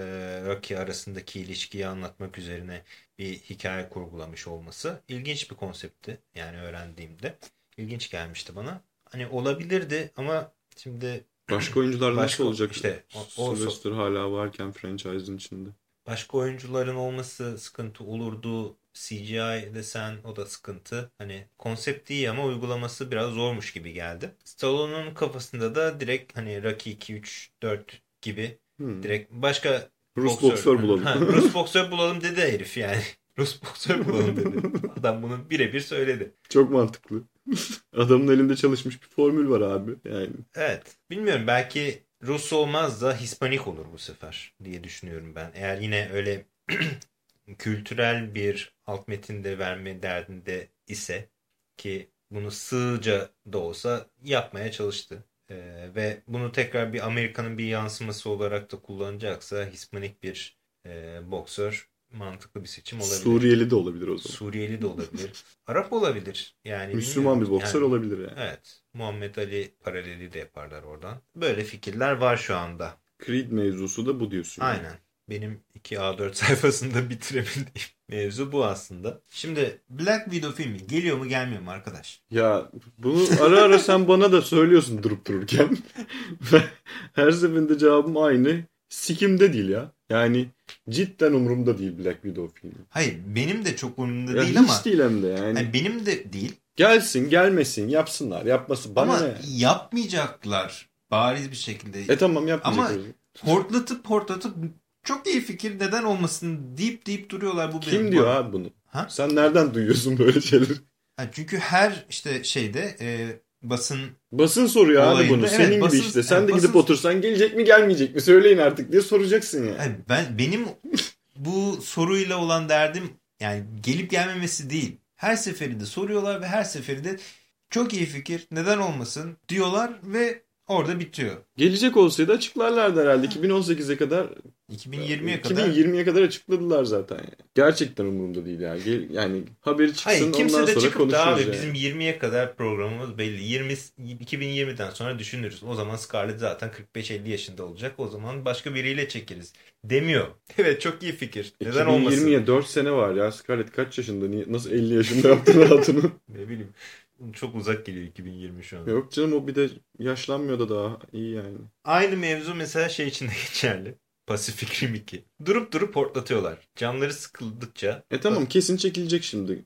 Rocky arasındaki ilişkiyi anlatmak üzerine bir hikaye kurgulamış olması ilginç bir konseptti. Yani öğrendiğimde. İlginç gelmişti bana. Hani olabilirdi ama şimdi Başka oyuncular Başka- nasıl olacak? işte o- o- Sylvester hala varken franchise'ın içinde. başka oyuncuların olması sıkıntı olurdu. CGI desen o da sıkıntı. Hani konsept iyi ama uygulaması biraz zormuş gibi geldi. Stallone'un kafasında da direkt hani Rocky 2, 3, 4 gibi Hmm. direkt başka Rus boksör bulalım. Ha, Rus boksör bulalım dedi herif yani. Boksör *laughs* bulalım dedi. Adam bunu birebir söyledi. Çok mantıklı. Adamın elinde çalışmış bir formül var abi. Yani Evet. Bilmiyorum belki Rus olmaz da Hispanik olur bu sefer diye düşünüyorum ben. Eğer yine öyle *clears throat* kültürel bir alt metinde verme derdinde ise ki bunu sığca da olsa yapmaya çalıştı. Ee, ve bunu tekrar bir Amerika'nın bir yansıması olarak da kullanacaksa Hispanik bir e, boksör mantıklı bir seçim olabilir. Suriyeli de olabilir o zaman. Suriyeli de olabilir. Arap olabilir. Yani Müslüman bir boksör Yani- olabilir yani. Evet. Muhammed Ali paraleli de yaparlar oradan. Böyle fikirler var şu anda. Creed mevzusu da bu diyorsun. yani. Aynen. Benim 2 A4 *laughs* sayfasında bitirebildiğim mevzu bu aslında. Şimdi Black Widow filmi geliyor mu gelmiyor mu arkadaş? Ya bunu ara ara sen bana da söylüyorsun durup dururken. *laughs* Her seferinde cevabım aynı. Sikimde değil ya. Yani cidden umurumda değil Black Widow filmi. Hayır benim de çok umurumda Ya değil hiç ama değil hem de yani. Hani benim de değil Gelsin gelmesin yapsınlar yapması bana ama ne? yapmayacaklar bariz bir şekilde. E tamam yapmayacak. Ama-. Hortlatıp hortlatıp çok iyi fikir neden olmasın deyip deyip duruyorlar bu benim. Kim diyor abi bunu? Ha? Sen nereden duyuyorsun böyle şeyleri? Ha, çünkü her işte şeyde e, basın Basın soruyor abi bunu. evet, Senin basın- gibi işte. Sen evet, de gidip basın- otursan gelecek mi gelmeyecek mi söyleyin artık diye soracaksın yani. Yani ben benim bu soruyla olan derdim yani gelip gelmemesi değil. Her seferinde soruyorlar ve her seferinde çok iyi fikir neden olmasın diyorlar ve orada bitiyor. Gelecek olsaydı açıklarlardı herhalde. 2018'e kadar 2020'ye kadar 2020'ye kadar açıkladılar zaten. Yani. Gerçekten umurumda değil yani. Gel- yani haberi çıksın Hayır kimse ondan de sonra konuşuruz abi yani. bizim 20'ye kadar programımız belli. 20 2020'den sonra düşünürüz. O zaman Scarlett zaten 45-50 yaşında olacak. O zaman başka biriyle çekeriz. Demiyor. *laughs* Evet çok iyi fikir. Neden olmasın? 2020'ye 4 sene var ya. Scarlett kaç yaşında? Niye, nasıl 50 yaşında yaptın hatunu? *laughs* Ne bileyim. Çok uzak geliyor 2020 şu an. Yok canım o bir de yaşlanmıyor da daha iyi yani. Aynı mevzu mesela şey için de *laughs* geçerli. Pacific Rim 2. Durup durup portlatıyorlar. Canları sıkıldıkça. E tamam kesin çekilecek şimdi.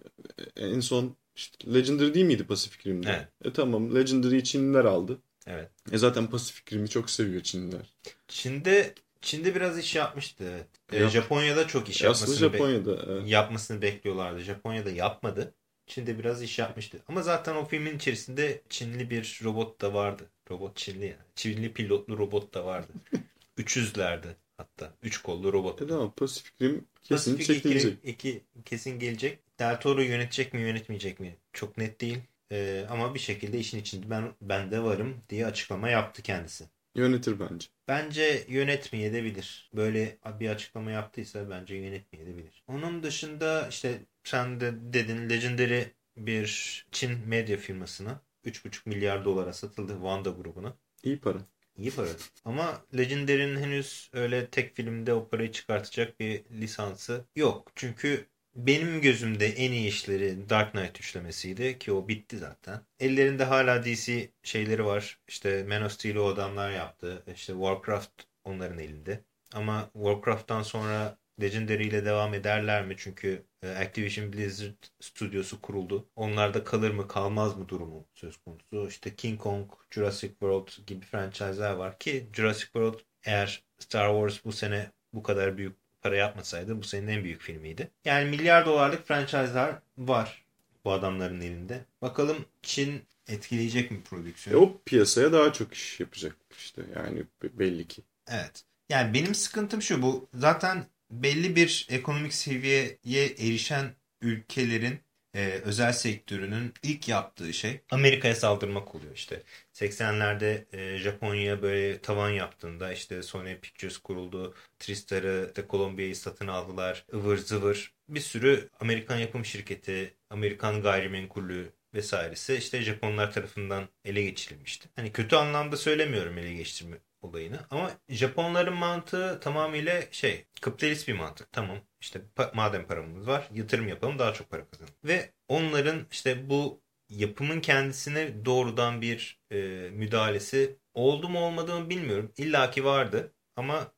E, En son işte Legendary değil miydi Pacific Rim'de? Evet. E tamam Legendary'i Çinliler aldı. Evet. E zaten Pacific Rim'i çok seviyor Çinliler. Çin'de Çin'de biraz iş yapmıştı. evet. Yap- Japonya'da çok iş E yapmasını, Japonya'da. e. yapmasını bekliyorlardı. Japonya'da yapmadı. Çin'de biraz iş yapmıştı. Ama zaten o filmin içerisinde Çinli bir robot da vardı. Robot Çinli yani. Çinli pilotlu robot da vardı. *laughs* 300'lerdi hatta. Üç kollu robot. E tamam Pacific Rim kesin Pacific çekilecek. 2, 2 kesin gelecek. Del Toro yönetecek mi yönetmeyecek mi? Çok net değil. Ee, ama bir şekilde işin içinde ben ben de varım diye açıklama yaptı kendisi. Yönetir bence. Bence yönetmeyebilir. Böyle bir açıklama yaptıysa bence yönetmeyebilir. Onun dışında işte sen de dedin Legendary bir Çin medya firmasına 3,5 milyar dolara satıldı Wanda grubuna. İyi para. İyi para. Ama Legendary'nin henüz öyle tek filmde o parayı çıkartacak bir lisansı yok. Çünkü benim gözümde en iyi işleri Dark Knight üçlemesiydi ki o bitti zaten. Ellerinde hala DC şeyleri var. İşte Man of Steel'i o adamlar yaptı. İşte Warcraft onların elinde. Ama Warcraft'tan sonra Legendary ile devam ederler mi? Çünkü e, Activision Blizzard stüdyosu kuruldu. Onlarda kalır mı kalmaz mı durumu söz konusu. İşte King Kong, Jurassic World gibi franchise'lar var ki Jurassic World eğer Star Wars bu sene bu kadar büyük para yapmasaydı bu senin en büyük filmiydi. Yani milyar dolarlık franchise'lar var bu adamların elinde. Bakalım Çin etkileyecek mi E prodüksiyonu? o piyasaya daha çok iş yapacak işte yani be- belli ki. Evet. Yani benim sıkıntım şu bu zaten belli bir ekonomik seviyeye erişen ülkelerin e, özel sektörünün ilk yaptığı şey Amerika'ya saldırmak oluyor işte. 80'lerde e, Japonya böyle tavan yaptığında işte Sony Pictures kuruldu. Tristar'ı işte Columbia'yı satın aldılar. ıvır zıvır. Bir sürü Amerikan yapım şirketi, Amerikan gayrimenkulü vesairesi işte Japonlar tarafından ele geçirilmişti. Hani kötü anlamda söylemiyorum ele geçirme olayını ama Japonların mantığı tamamıyla şey kapitalist bir mantık. Tamam işte pa- madem paramız var yatırım yapalım daha çok para kazanalım. Ve onların işte bu yapımın kendisine doğrudan bir e, müdahalesi oldu mu olmadı mı bilmiyorum. İlla ki vardı ama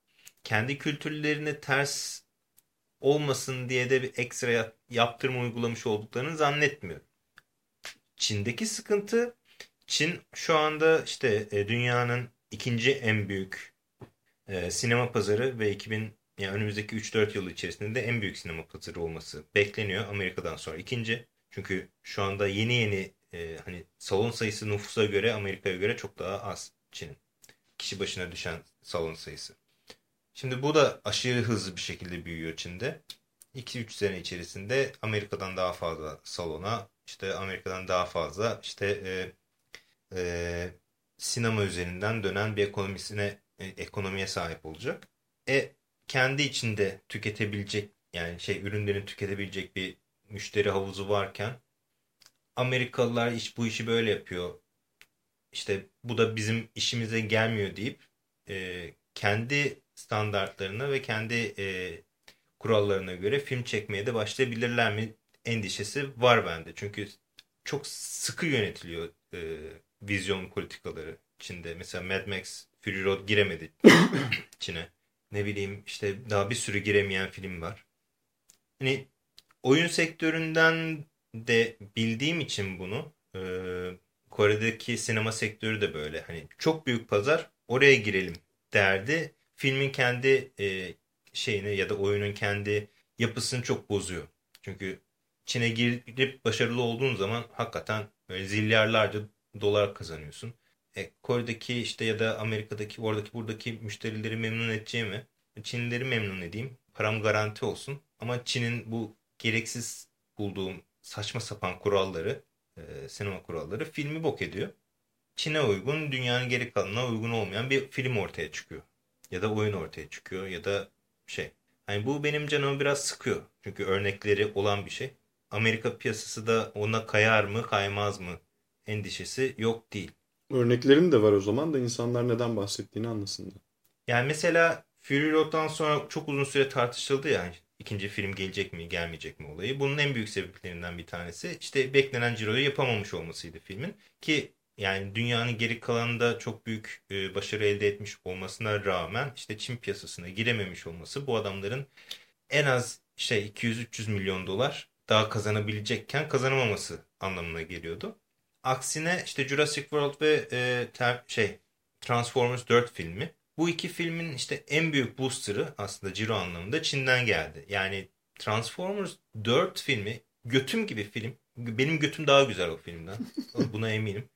kendi kültürlerine ters olmasın diye de bir ekstra yap- yaptırım uygulamış olduklarını zannetmiyorum. Çin'deki sıkıntı Çin şu anda işte e, dünyanın ikinci en büyük e, sinema pazarı ve 2000 yani önümüzdeki 3-4 yıl içerisinde de en büyük sinema pazarı olması bekleniyor Amerika'dan sonra. ikinci çünkü şu anda yeni yeni e, hani salon sayısı nüfusa göre Amerika'ya göre çok daha az Çin'in. Kişi başına düşen salon sayısı. Şimdi bu da aşırı hızlı bir şekilde büyüyor Çin'de. 2-3 sene içerisinde Amerika'dan daha fazla salona, işte Amerika'dan daha fazla işte e, e, sinema üzerinden dönen bir ekonomisine e, ekonomiye sahip olacak. E kendi içinde tüketebilecek yani şey ürünlerini tüketebilecek bir müşteri havuzu varken Amerikalılar iş bu işi böyle yapıyor. İşte bu da bizim işimize gelmiyor deyip e, kendi standartlarına ve kendi e, kurallarına göre film çekmeye de başlayabilirler mi endişesi var bende. Çünkü çok sıkı yönetiliyor e, vizyon politikaları Çin'de. Mesela Mad Max Fury Road giremedi *laughs* Çin'e. Ne bileyim işte daha bir sürü giremeyen film var. Hani oyun sektöründen de bildiğim için bunu e, Kore'deki sinema sektörü de böyle. Hani çok büyük pazar oraya girelim derdi. Filmin kendi e, şeyini ya da oyunun kendi yapısını çok bozuyor. Çünkü Çin'e girip başarılı olduğun zaman hakikaten böyle zilyarlarca dolar kazanıyorsun. E, Kore'deki işte ya da Amerika'daki oradaki buradaki müşterileri memnun edeceğimi Çinlileri memnun edeyim. Param garanti olsun. Ama Çin'in bu gereksiz bulduğum saçma sapan kuralları, e, sinema kuralları filmi bok ediyor. Çin'e uygun, dünyanın geri kalanına uygun olmayan bir film ortaya çıkıyor. Ya da oyun ortaya çıkıyor ya da şey. Hani bu benim canımı biraz sıkıyor. Çünkü örnekleri olan bir şey. Amerika piyasası da ona kayar mı kaymaz mı endişesi yok değil. Örneklerin de var o zaman da insanlar neden bahsettiğini anlasınlar. Yani mesela Fury Road'dan sonra çok uzun süre tartışıldı ya ikinci film gelecek mi gelmeyecek mi olayı. Bunun en büyük sebeplerinden bir tanesi işte beklenen ciroyu yapamamış olmasıydı filmin. Ki yani dünyanın geri kalanında çok büyük e, başarı elde etmiş olmasına rağmen işte Çin piyasasına girememiş olması bu adamların en az şey 200-300 milyon dolar daha kazanabilecekken kazanamaması anlamına geliyordu. Aksine işte Jurassic World ve e, ter, şey Transformers 4 filmi bu iki filmin işte en büyük booster'ı aslında ciro anlamında Çin'den geldi. Yani Transformers 4 filmi götüm gibi film. Benim götüm daha güzel o filmden. *laughs* Buna eminim.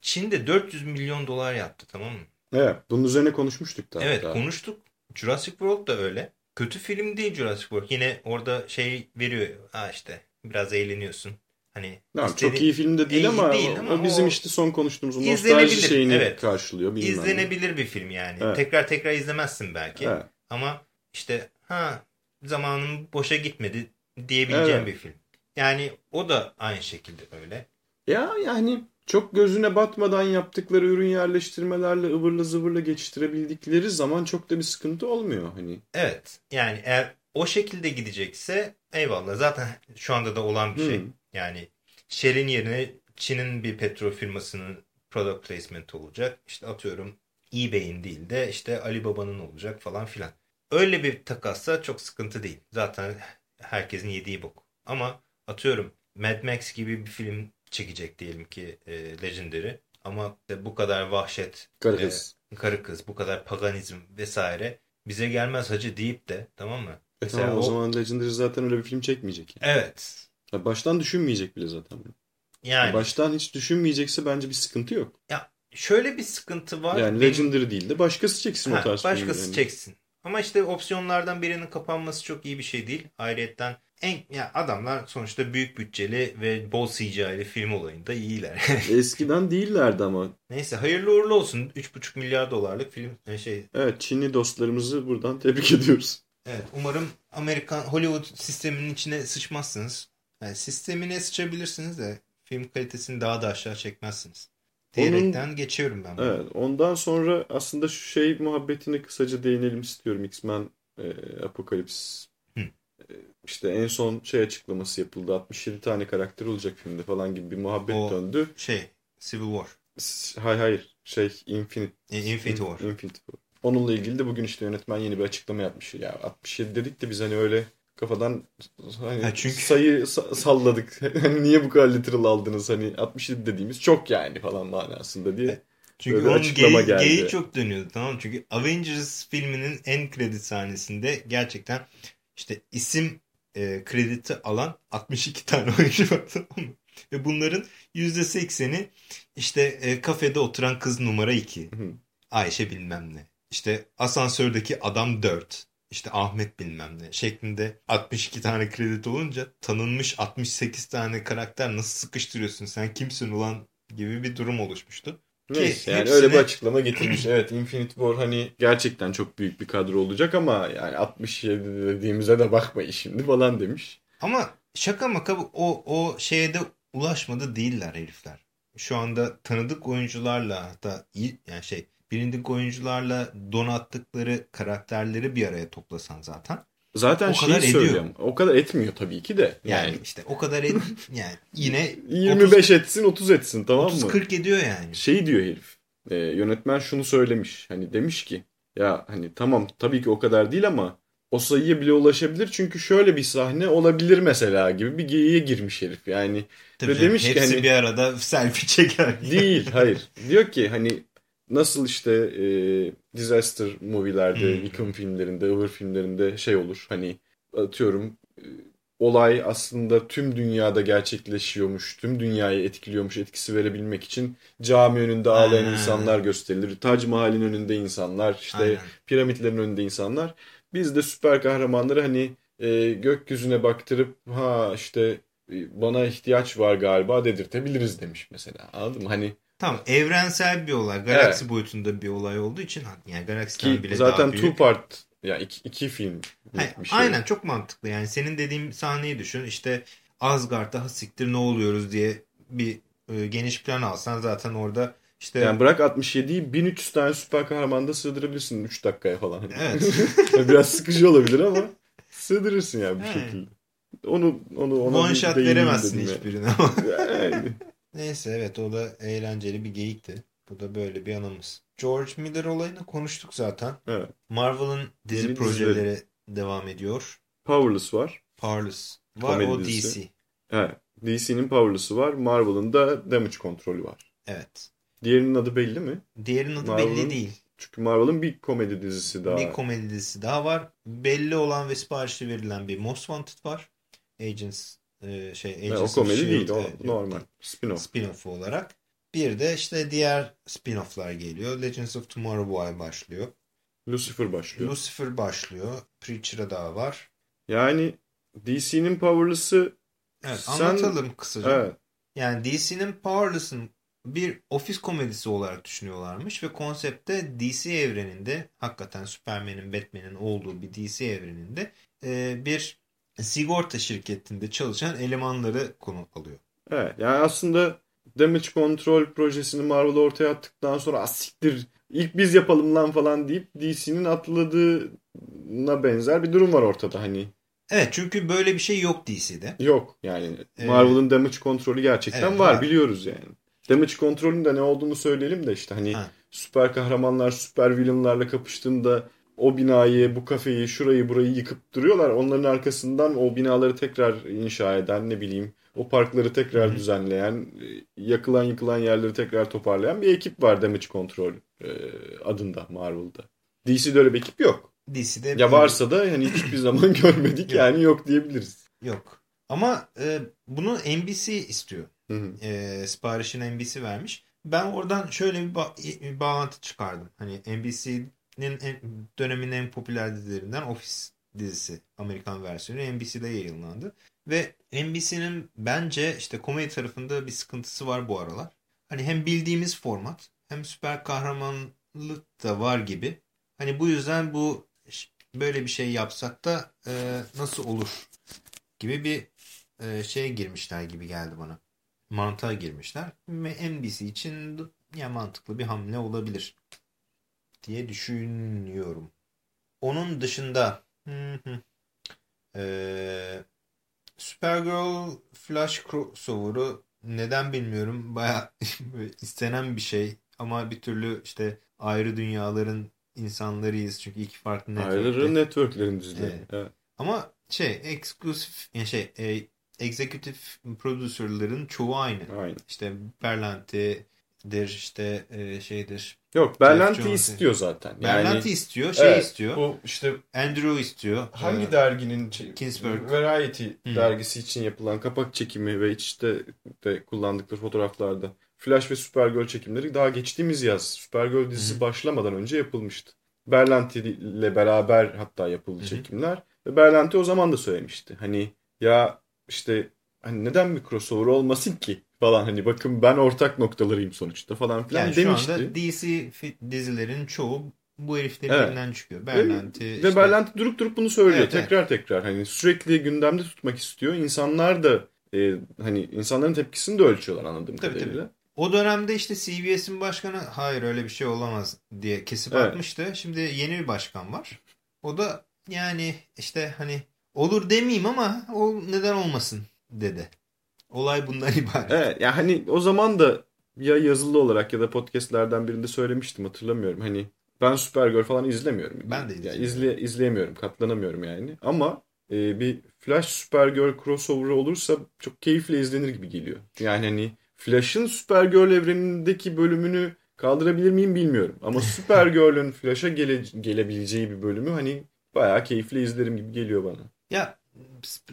Çin'de 400 milyon dolar yaptı tamam mı? Evet bunun üzerine konuşmuştuk da. Evet daha. konuştuk. Jurassic World da öyle. Kötü film değil Jurassic World. Yine orada şey veriyor. Ha işte biraz eğleniyorsun. Hani istediğin- çok iyi film de değil İyi ama, değil ama o bizim o- işte son konuştuğumuz nostalji şeyini evet. karşılıyor. bilmem ne. izlenebilir bir film yani. Evet. Tekrar tekrar izlemezsin belki. Evet. Ama işte ha zamanım boşa gitmedi diyebileceğim Evet. bir film. Yani o da aynı şekilde öyle. Ya yani çok gözüne batmadan yaptıkları ürün yerleştirmelerle ıvırla zıvırla geçiştirebildikleri zaman çok da bir sıkıntı olmuyor. Hani Evet. Yani eğer o şekilde gidecekse eyvallah. Zaten şu anda da olan bir şey. Hı. Yani Shell'in yerine Çin'in bir petrol firmasının product placement olacak. İşte atıyorum eBay'in değil de işte Alibaba'nın olacak falan filan. Öyle bir takassa çok sıkıntı değil. Zaten herkesin yediği bok. Ama atıyorum Mad Max gibi bir film çekecek diyelim ki e, Legendary. Ama işte bu kadar vahşet, karı e, kız. karı kız, bu kadar paganizm vesaire bize gelmez hacı deyip de tamam mı? E tamam o, o- zaman Legendary zaten öyle bir film çekmeyecek. Yani. Evet. Ya Baştan düşünmeyecek bile zaten. Yani Baştan hiç düşünmeyecekse bence bir sıkıntı yok. ya şöyle bir sıkıntı var. Yani Benim- Legendary değil de başkası çeksin Ha, o tarz başkası filmleri. çeksin. Ama işte opsiyonlardan birinin kapanması çok iyi bir şey değil. Ayrıyetten en ya adamlar sonuçta büyük bütçeli ve bol CGI'li film olayında iyiler. *laughs* Eskiden değillerdi ama. Neyse hayırlı uğurlu olsun. 3,5 milyar dolarlık film e, şey. Evet Çinli dostlarımızı buradan tebrik ediyoruz. Evet umarım Amerikan Hollywood sisteminin içine sıçmazsınız. Yani sistemine sıçabilirsiniz de film kalitesini daha da aşağı çekmezsiniz. Diyerekten geçiyorum ben. Evet, ondan sonra aslında şu şey muhabbetine kısaca değinelim istiyorum. X-Men e, Apokalips. E, işte en son şey açıklaması yapıldı. 67 tane karakter olacak filmde falan gibi bir muhabbet O- döndü. Şey Civil War. Hayır hayır şey Infinite. E, Infinity War. Infinity War. Onunla ilgili de bugün işte yönetmen yeni bir açıklama yapmış. Ya 67 dedik de biz hani öyle kafadan hani Ha, çünkü- sayı sa- salladık. *laughs* Hani niye bu kadar literal aldınız? Hani 67 dediğimiz çok yani falan manasında diye. Çünkü Böyle onun geyi, geldi. geyiği çok dönüyordu tamam? Çünkü Avengers filminin en kredi sahnesinde gerçekten işte isim e, krediti alan 62 tane *laughs* oyuncu var tamam mı? Ve bunların %80'i işte e, kafede oturan kız numara 2. hı. Ayşe bilmem ne. İşte asansördeki adam 4. İşte Ahmet bilmem ne şeklinde 62 tane kredi olunca tanınmış 68 tane karakter nasıl sıkıştırıyorsun sen kimsin ulan gibi bir durum oluşmuştu. Neyse yani hepsine- öyle bir açıklama getirmiş. Evet Infinity War hani gerçekten çok büyük bir kadro olacak ama yani 67 dediğimize de bakmayın şimdi falan demiş. Ama şaka maka o, o şeye de ulaşmadı değiller herifler. Şu anda tanıdık oyuncularla hatta iyi, yani şey bilindik oyuncularla donattıkları karakterleri bir araya toplasan zaten. Zaten O şeyi kadar ediyor. söylüyorum. O kadar etmiyor tabii ki de. Yani, Yani, işte o kadar et, *laughs* yani yine 25 etsin 30 etsin tamam mı? 30-40 ediyor yani. Şey diyor herif. e, yönetmen şunu söylemiş. Hani demiş ki ya hani tamam tabii ki o kadar değil ama o sayıya bile ulaşabilir çünkü şöyle bir sahne olabilir mesela gibi bir geyiğe girmiş herif. Yani Tabii Ve canım, demiş ki hepsi hani- bir arada *laughs* selfie çeker. Değil, hayır. Diyor ki hani nasıl işte e, disaster movie'lerde, Hmm. yıkım filmlerinde, ıvır filmlerinde şey olur. Hani atıyorum e, olay aslında tüm dünyada gerçekleşiyormuş, tüm dünyayı etkiliyormuş etkisi verebilmek için cami önünde ağlayan Ha. insanlar gösterilir. Tac Mahal'in önünde insanlar, işte Aynen. piramitlerin önünde insanlar. Biz de süper kahramanları hani e, gökyüzüne baktırıp ha işte e, bana ihtiyaç var galiba dedirtebiliriz demiş mesela. Anladın mı? Hani Tamam evrensel bir olay. Galaksi boyutunda bir olay olduğu için yani galaksiden ki bile zaten daha two büyük. part yani iki, iki film Hayır, bir şey. Aynen çok mantıklı. Yani senin dediğin sahneyi düşün. İşte Asgard'da siktir ne oluyoruz diye bir e, geniş plan alsan zaten orada işte Yani bırak 67'yi 1300 tane süper kahramanda sığdırabilirsin 3 dakikaya falan. evet. *laughs* Biraz sıkıcı olabilir ama sığdırırsın yani bir Evet. şekilde. Onu onu ona One shot veremezsin hiçbirine ama. *laughs* Yani. Neyse evet o da eğlenceli bir geyikti. Bu da böyle bir anımız. George Miller olayını konuştuk zaten. Evet. Marvel'ın dizi Yeni projeleri devam ediyor. Powerless var. Powerless var Komedi o dizisi. DC. Evet. DC'nin Powerless'ı var. Marvel'ın da Damage Control'ü var. Evet. Diğerinin adı belli mi? Diğerinin adı belli değil. Çünkü Marvel'ın bir komedi dizisi daha. Bir komedi dizisi daha var. Belli olan ve siparişi verilen bir Most Wanted var. Agents e, şey Ha, o komedi S.H.I.E.L.D. değil. O normal. Spin-off. Spin-off olarak. Bir de işte diğer spin-off'lar geliyor. Legends of Tomorrow bu ay başlıyor. Lucifer başlıyor. Lucifer başlıyor. Preacher'a daha var. Yani DC'nin Powerless'ı Evet Sen- anlatalım kısaca. evet. Yani DC'nin Powerless'ın bir ofis komedisi olarak düşünüyorlarmış ve konsepte DC evreninde hakikaten Superman'in, Batman'in olduğu bir DC evreninde e, bir sigorta şirketinde çalışan elemanları konu alıyor. Evet. Yani aslında Damage Control projesini Marvel ortaya attıktan sonra asiktir ilk biz yapalım lan falan deyip DC'nin atladığına benzer bir durum var ortada hani. Evet çünkü böyle bir şey yok DC'de. Yok yani Ee, Marvel'ın Damage Control'ü gerçekten evet, var, var. biliyoruz yani. Damage Control'ün de ne olduğunu söyleyelim de işte hani Ha. süper kahramanlar süper villainlarla kapıştığında o binayı, bu kafeyi, şurayı, burayı yıkıp duruyorlar. Onların arkasından o binaları tekrar inşa eden ne bileyim o parkları tekrar Hı hı. düzenleyen, yakılan yıkılan yerleri tekrar toparlayan bir ekip var Damage Control e, adında Marvel'da. DC'de öyle bir ekip yok. DC'de Ya varsa da hani hiçbir zaman *laughs* görmedik Yok. yani yok diyebiliriz. yok. Ama e, bunu NBC istiyor. Hı hı. e, siparişini NBC vermiş. Ben oradan şöyle bir, ba- bir bağlantı çıkardım. Hani NBC'nin en, dönemin en popüler dizilerinden Office dizisi Amerikan versiyonu NBC'de yayınlandı. Ve NBC'nin bence işte komedi tarafında bir sıkıntısı var bu aralar. Hani hem bildiğimiz format hem süper kahramanlık da var gibi. Hani bu yüzden bu böyle bir şey yapsak da e, nasıl olur gibi bir e, şeye girmişler gibi geldi bana mantığa girmişler. Ve NBC için ya mantıklı bir hamle olabilir diye düşünüyorum. Onun dışında hı hı, eee, Supergirl Flash crossover'ı neden bilmiyorum. Baya *laughs* istenen bir şey ama bir türlü işte ayrı dünyaların insanlarıyız çünkü iki farklı network'te. Ayrıları networklerin dizileri. Evet. Evet. Ama şey eksklusif yani şey e, executive producerların çoğu aynı. Aynen. İşte Berlanti'dir işte e, şeydir. Yok Berlanti Jones. istiyor zaten. Yani, Berlanti istiyor, şey evet, istiyor. Bu işte Andrew istiyor. hangi Ee, derginin şey- Kingsburg. Variety Hı. dergisi için yapılan kapak çekimi ve içte de kullandıkları fotoğraflarda Flash ve Supergirl çekimleri daha geçtiğimiz yaz Supergirl dizisi Hı. başlamadan önce yapılmıştı. Berlanti ile beraber hatta yapıldı hı. çekimler ve Berlanti o zaman da söylemişti. Hani ya işte hani neden bir crossover olmasın ki falan hani bakın ben ortak noktalarıyım sonuçta falan filan yani demişti. şu anda DC dizilerin çoğu bu heriflerin Evet. elinden çıkıyor. Berlanti Ve işte- Berlanti durup durup bunu söylüyor. Evet, evet. tekrar tekrar. Hani sürekli gündemde tutmak istiyor. İnsanlar da e, hani insanların tepkisini de ölçüyorlar anladığım Tabii, kadarıyla. O dönemde işte CBS'in başkanı hayır öyle bir şey olamaz diye kesip Evet. atmıştı. Şimdi yeni bir başkan var. O da yani işte hani olur demeyeyim ama o neden olmasın dedi. Olay bundan *laughs* ibaret. Evet ya hani o zaman da ya yazılı olarak ya da podcastlerden birinde söylemiştim hatırlamıyorum. Hani ben Supergirl falan izlemiyorum. Ben de izlemiyorum. izle, izleyemiyorum, katlanamıyorum yani. Ama e, bir Flash Supergirl crossover'ı olursa çok keyifle izlenir gibi geliyor. Yani hani Flash'ın Supergirl evrenindeki bölümünü kaldırabilir miyim bilmiyorum. Ama *laughs* Supergirl'ün Flash'a gele, gelebileceği bir bölümü hani bayağı keyifle izlerim gibi geliyor bana. Ya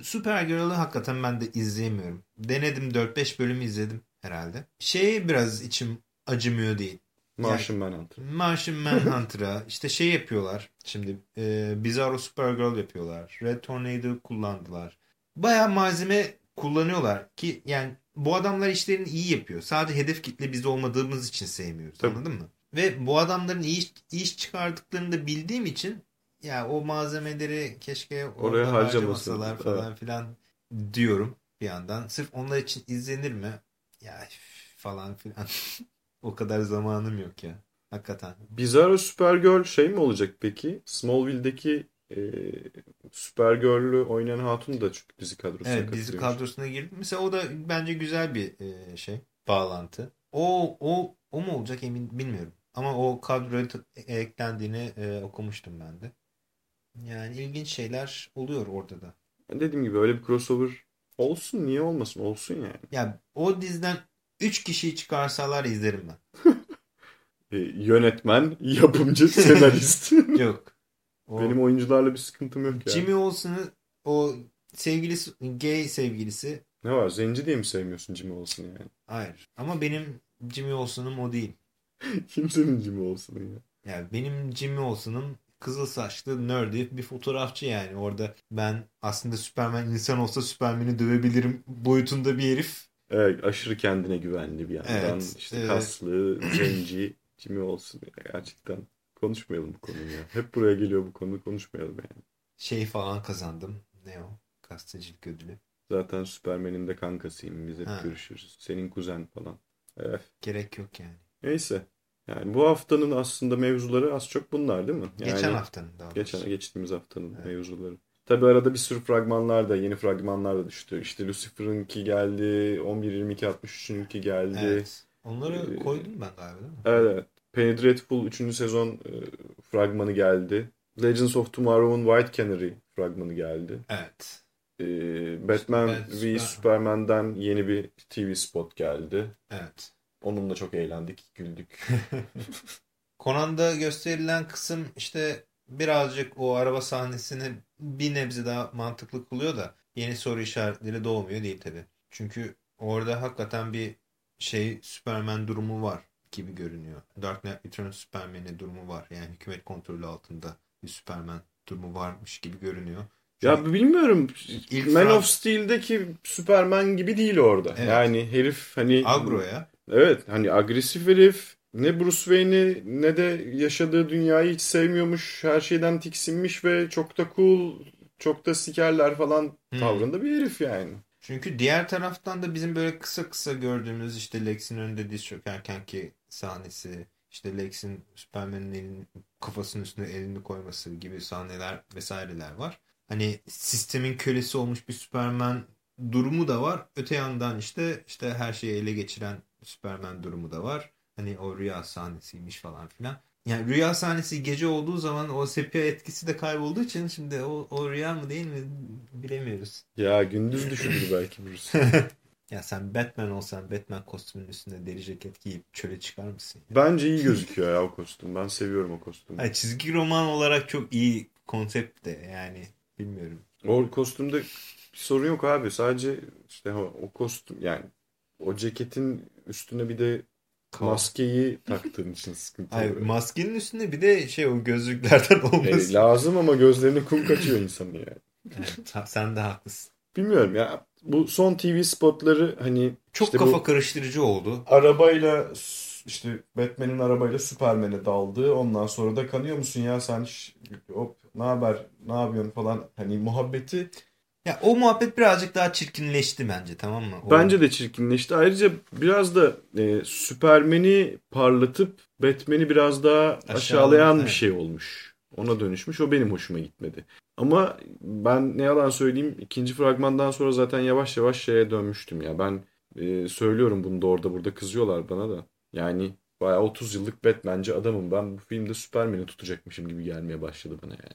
Supergirl'ı hakikaten ben de izleyemiyorum. Denedim 4-5 bölüm izledim herhalde. Şey biraz içim acımıyor değil. Martian Manhunter. Martian *laughs* Manhunter'a işte şey yapıyorlar. Şimdi e, Bizarro Supergirl yapıyorlar. Red Tornado kullandılar. Bayağı malzeme kullanıyorlar ki yani bu adamlar işlerini iyi yapıyor. Sadece hedef kitle biz olmadığımız için sevmiyoruz. Tabii. Anladın mı? Ve bu adamların iyi, iş- iş çıkardıklarını da bildiğim için ya o malzemeleri keşke Oraya harcamasalar falan filan diyorum bir yandan. Sırf onlar için izlenir mi? Ya falan filan. *laughs* o kadar zamanım yok ya. Hakikaten. Bizarro Supergirl şey mi olacak peki? Smallville'deki e, Supergirl'ü oynayan hatun da çünkü dizi kadrosuna Evet dizi kadrosuna girdi. Mesela o da bence güzel bir e, şey bağlantı. O o o mu olacak emin bilmiyorum. Ama o kadroya t- eklendiğini e, okumuştum ben de. Yani ilginç şeyler oluyor orada da. Dediğim gibi öyle bir crossover olsun niye olmasın olsun yani. Ya o diziden 3 kişiyi çıkarsalar izlerim ben. *laughs* E, yönetmen, yapımcı, senarist. *laughs* Yok. O Benim oyuncularla bir sıkıntım yok ya. Jimmy Olsen'ı o sevgilisi gay sevgilisi Ne var? Zenci diye mi sevmiyorsun Jimmy Olsen'ı yani? hayır. Ama benim Jimmy Olsen'ım o değil. *laughs* Kimsenin Jimmy Olsen'ı ya. Yani benim Jimmy Olsen'ım kızıl saçlı nerdy bir fotoğrafçı yani. Orada ben aslında Superman insan olsa Superman'i dövebilirim boyutunda bir herif. Evet, aşırı kendine güvenli bir yandan. Evet, işte evet. kaslı, *clears throat* zenci Jimmy Olsen. Ya Gerçekten konuşmayalım bu konuyu ya. Hep buraya geliyor bu konu konuşmayalım yani. Şey falan kazandım. Ne o? Gazetecilik ödülü. Zaten Superman'in de kankasıyım. Biz hep Ha. görüşürüz. Senin kuzen falan. Evet. Gerek yok yani. Neyse. Yani bu haftanın aslında mevzuları az çok bunlar değil mi? Yani Geçen haftanın daha. Geçen, geçtiğimiz haftanın Evet. mevzuları. Tabi arada bir sürü fragmanlar da, yeni fragmanlar da düştü. İşte Lucifer'ınki geldi, 11-22-63'ünki geldi. Evet. Onları Ee, koydum ben galiba değil mi? Evet, evet. Penny Dreadful 3. sezon e, fragmanı geldi. Legends of Tomorrow'un White Canary fragmanı geldi. Evet. E, Batman Süper- v Superman'den yeni bir TV spot geldi. Evet. Onunla çok eğlendik, güldük. *laughs* Conan'da gösterilen kısım işte birazcık o araba sahnesini bir nebze daha mantıklı kılıyor da yeni soru işaretleri doğmuyor değil tabii. Çünkü orada hakikaten bir şey Superman durumu var gibi görünüyor. Dark Knight Returns Superman'in durumu var. Yani hükümet kontrolü altında bir Superman durumu varmış gibi görünüyor. Ya bilmiyorum. İlk Man frag- of Steel'deki Superman gibi değil orada. Evet. Yani herif hani Agro'ya Evet hani agresif herif ne Bruce Wayne'i ne de yaşadığı dünyayı hiç sevmiyormuş. Her şeyden tiksinmiş ve çok da cool, çok da sikerler falan Hmm. tavrında bir herif yani. Çünkü diğer taraftan da bizim böyle kısa kısa gördüğümüz işte Lex'in önünde diz çökerkenki sahnesi, işte Lex'in Superman'in elini, kafasının üstüne elini koyması gibi sahneler vesaireler var. Hani sistemin kölesi olmuş bir Superman durumu da var. Öte yandan işte işte her şeyi ele geçiren Superman durumu da var. Hani o rüya sahnesiymiş falan filan. yani rüya sahnesi gece olduğu zaman o sepya etkisi de kaybolduğu için şimdi o, o rüya mı değil mi bilemiyoruz. Ya gündüz düşünür belki Bruce. *laughs* Ya sen Batman olsan Batman kostümünün üstünde deri ceket giyip çöle çıkar mısın? Bence iyi gözüküyor ya o kostüm. Ben seviyorum o kostümü. Hayır, çizgi roman olarak çok iyi konsept de yani bilmiyorum. O kostümde bir sorun yok abi. Sadece işte o kostüm yani o ceketin üstüne bir de maskeyi taktığın için sıkıntı Hayır, oluyor. maskenin üstünde bir de şey o gözlüklerden *laughs* olması. E, lazım ama gözlerine kum kaçıyor insanın yani. Evet, ha- sen de haklısın. Bilmiyorum ya. Bu son TV spotları hani Çok işte kafa karıştırıcı oldu. arabayla işte Batman'in arabayla Superman'e daldığı ondan sonra da kanıyor musun ya sen hop ne haber ne yapıyorsun falan hani muhabbeti Ya o muhabbet birazcık daha çirkinleşti bence tamam mı? O- bence de çirkinleşti. Ayrıca biraz da e, Superman'i parlatıp Batman'i biraz daha aşağılayan bir evet. şey olmuş. Ona dönüşmüş. O benim hoşuma gitmedi. Ama ben ne yalan söyleyeyim ikinci fragmandan sonra zaten yavaş yavaş şeye dönmüştüm ya. Ben e, söylüyorum bunu da orada burada kızıyorlar bana da. Yani bayağı 30 yıllık Batman'ci adamım. Ben bu filmde Superman'i tutacakmışım gibi gelmeye başladı bana yani.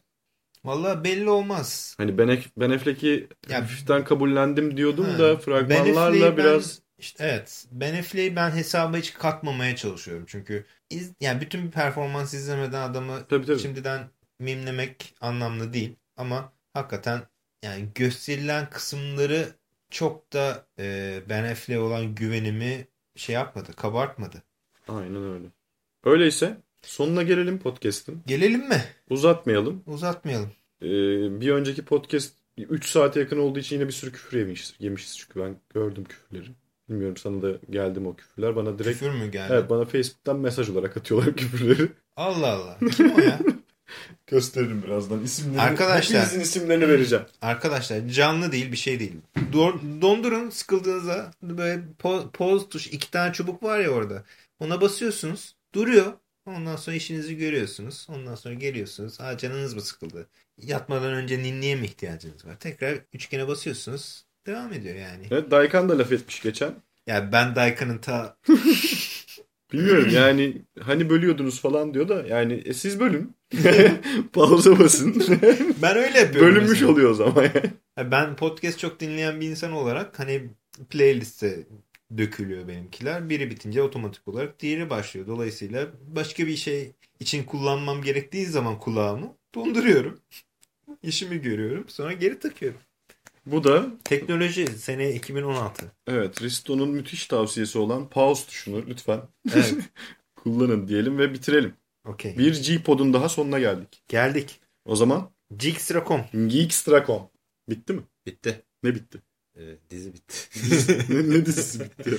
Vallahi belli olmaz. Hani Ben, ben Affleck'i hafiften kabullendim diyordum Ha, da fragmanlarla ben- biraz işte evet Ben Affleck'i ben hesaba hiç katmamaya çalışıyorum. Çünkü iz, yani bütün bir performans izlemeden adamı Tabii, tabii. şimdiden mimlemek anlamlı değil. Ama hakikaten yani gösterilen kısımları çok da e, Ben Affleck'e olan güvenimi şey yapmadı, kabartmadı. Aynen öyle. Öyleyse sonuna gelelim podcast'ın. Gelelim mi? Uzatmayalım. Uzatmayalım. Ee, bir önceki podcast 3 saate yakın olduğu için yine bir sürü küfür yemişiz, yemişiz çünkü ben gördüm küfürleri. Bilmiyorum sana da geldi mi o küfürler. Bana direkt Küfür mü geldi? evet bana Facebook'tan mesaj olarak atıyorlar *laughs* küfürleri. Allah Allah. Kim o ya? *laughs* Gösteririm birazdan isimlerini. Arkadaşlar. Hepinizin isimlerini vereceğim. Arkadaşlar canlı değil bir şey değil. Do- dondurun sıkıldığınızda böyle po- pause tuş iki tane çubuk var ya orada. Ona basıyorsunuz duruyor. Ondan sonra işinizi görüyorsunuz. Ondan sonra geliyorsunuz. Aa canınız mı sıkıldı? Yatmadan önce ninniye mi ihtiyacınız var? Tekrar üçgene basıyorsunuz. Devam ediyor yani. Evet Daykan da laf etmiş geçen. Ya ben Daikan'ın ta *laughs* Bilmiyorum yani hani bölüyordunuz falan diyor da yani e, siz bölün. *laughs* Pauza basın. *laughs* ben öyle yapıyorum. Bölünmüş mesela. oluyor o zaman yani. Ya Ben podcast çok dinleyen bir insan olarak hani playlist'e dökülüyor benimkiler. Biri bitince otomatik olarak diğeri başlıyor. Dolayısıyla başka bir şey için kullanmam gerektiği zaman kulağımı donduruyorum. *laughs* İşimi görüyorum. Sonra geri takıyorum. Bu da Teknoloji sene 2016. evet Risto'nun müthiş tavsiyesi olan pause tuşunu lütfen Evet. *laughs* kullanın diyelim ve bitirelim. Okey. Bir G-Pod'un daha sonuna geldik. Geldik. O zaman Jigsaw.com. Geekstra.com. Bitti mi? Bitti. Ne bitti? Ee, dizi bitti. *laughs* ne, ne dizisi bitti?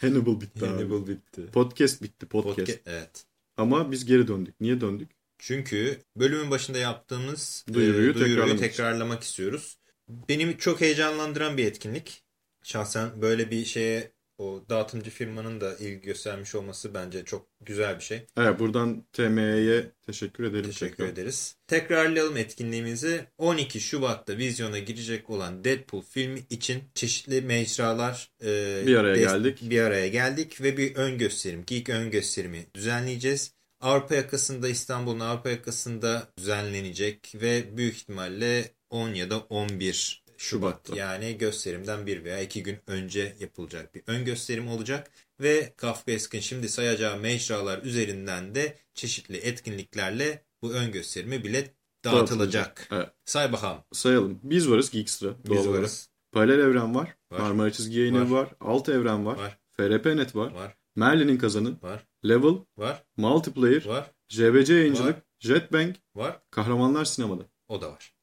Hannibal bitti abi. Hannibal bitti. Podcast bitti podcast. Podcast. Evet. Ama biz geri döndük. Niye döndük? Çünkü bölümün başında yaptığımız Duyuruyu e, duyuruyu tekrarlamak istiyoruz. Beni çok heyecanlandıran bir etkinlik. Şahsen böyle bir şeye o dağıtımcı firmanın da ilgi göstermiş olması bence çok güzel bir şey. Evet buradan TME'ye teşekkür edelim. Teşekkür tekrar. ederiz. Tekrarlayalım etkinliğimizi. 12 Şubat'ta vizyona girecek olan Deadpool filmi için çeşitli mecralar e, Bir araya geldik. Bir araya geldik ve bir ön gösterim, geek ön gösterimi düzenleyeceğiz. Avrupa yakasında, İstanbul'un Avrupa yakasında düzenlenecek ve büyük ihtimalle 10 ya da 11 Şubat Şubat'ta. yani gösterimden bir veya iki gün önce yapılacak bir ön gösterim olacak. Ve Kafkaesk'in şimdi sayacağı mecralar üzerinden de çeşitli etkinliklerle bu ön gösterimi bilet dağıtılacak. Evet. Say bakalım. Sayalım. Biz varız Geekstra. Biz doğal olarak. varız. Paralel evren var. Var. Marmara çizgi yayını Var. var. Alt evren var. Var. FRP.net var. Var. Merlin'in kazanı. Var. Level. Var. Multiplayer. Var. JBC yayıncılık. Var. Jetbang. Var. Kahramanlar sinemada. O da var.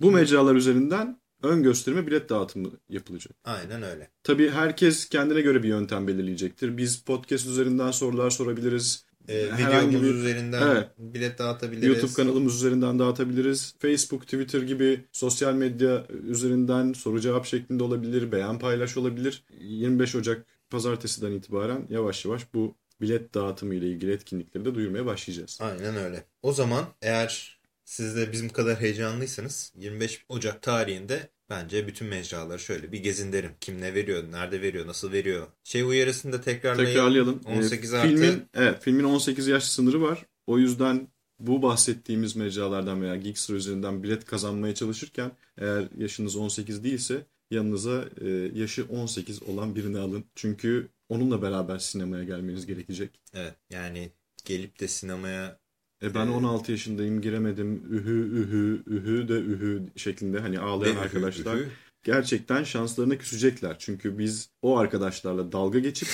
Bu mecralar üzerinden ön gösterime bilet dağıtımı yapılacak. Aynen öyle. Tabii herkes kendine göre bir yöntem belirleyecektir. Biz podcast üzerinden sorular sorabiliriz. Ee, videomuz bir- üzerinden Evet. bilet dağıtabiliriz. YouTube kanalımız üzerinden dağıtabiliriz. Facebook, Twitter gibi sosyal medya üzerinden soru cevap şeklinde olabilir. Beğen paylaş olabilir. 25 Ocak pazartesiden itibaren yavaş yavaş bu bilet dağıtımı ile ilgili etkinlikleri de duyurmaya başlayacağız. Aynen öyle. O zaman eğer siz de bizim kadar heyecanlıysanız 25 Ocak tarihinde bence bütün mecraları şöyle bir gezin derim. Kim ne veriyor, nerede veriyor, nasıl veriyor. Şey uyarısını da tekrarlayalım. Tekrarlayalım. 18 Ee, artı. Filmin, evet, filmin 18 yaş sınırı var. O yüzden bu bahsettiğimiz mecralardan veya Geekstra üzerinden bilet kazanmaya çalışırken eğer yaşınız 18 değilse yanınıza e, yaşı 18 olan birini alın. Çünkü onunla beraber sinemaya gelmeniz gerekecek. Evet yani gelip de sinemaya E ben Ee, 16 yaşındayım giremedim ühü ühü ühü de ühü şeklinde hani ağlayan Ühü, arkadaşlar ühü. gerçekten şanslarına küsecekler. Çünkü biz o arkadaşlarla dalga geçip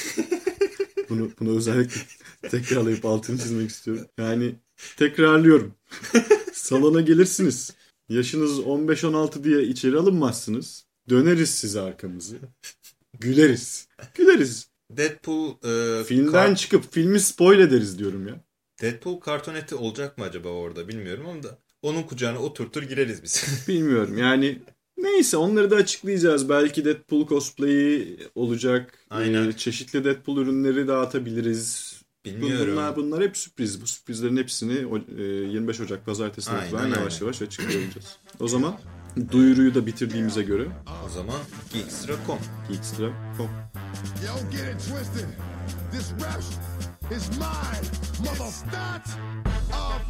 *laughs* bunu, bunu özellikle tekrarlayıp altını çizmek istiyorum. Yani tekrarlıyorum. *laughs* Salona gelirsiniz. Yaşınız 15-16 diye içeri alınmazsınız. Döneriz size arkamızı. Güleriz. Güleriz. Deadpool e, Filmden kar- çıkıp filmi spoil ederiz diyorum ya. Deadpool kartoneti olacak mı acaba orada bilmiyorum ama da onun kucağına oturtur gireriz biz. *laughs* Bilmiyorum yani neyse onları da açıklayacağız. Belki Deadpool cosplay'i olacak. Aynen. Ee, çeşitli Deadpool ürünleri dağıtabiliriz. Bilmiyorum. Bunlar, bunlar hep sürpriz. Bu sürprizlerin hepsini o- e, 25 Ocak pazartesi Aynen, itibaren yavaş yavaş açıklayacağız. O zaman duyuruyu da bitirdiğimize göre O zaman Geekstra.com Geekstra.com Yo, get it twisted. This rap is mine, mother start of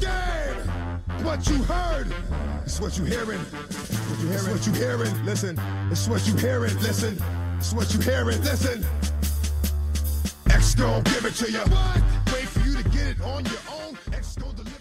game. What you heard is what you hearing. What you hearing? What you hearing? Listen. It's what you hearing. Listen. It's what you hearing. Listen. X gon' give it to you. Wait for you to get it on your own. X gon'.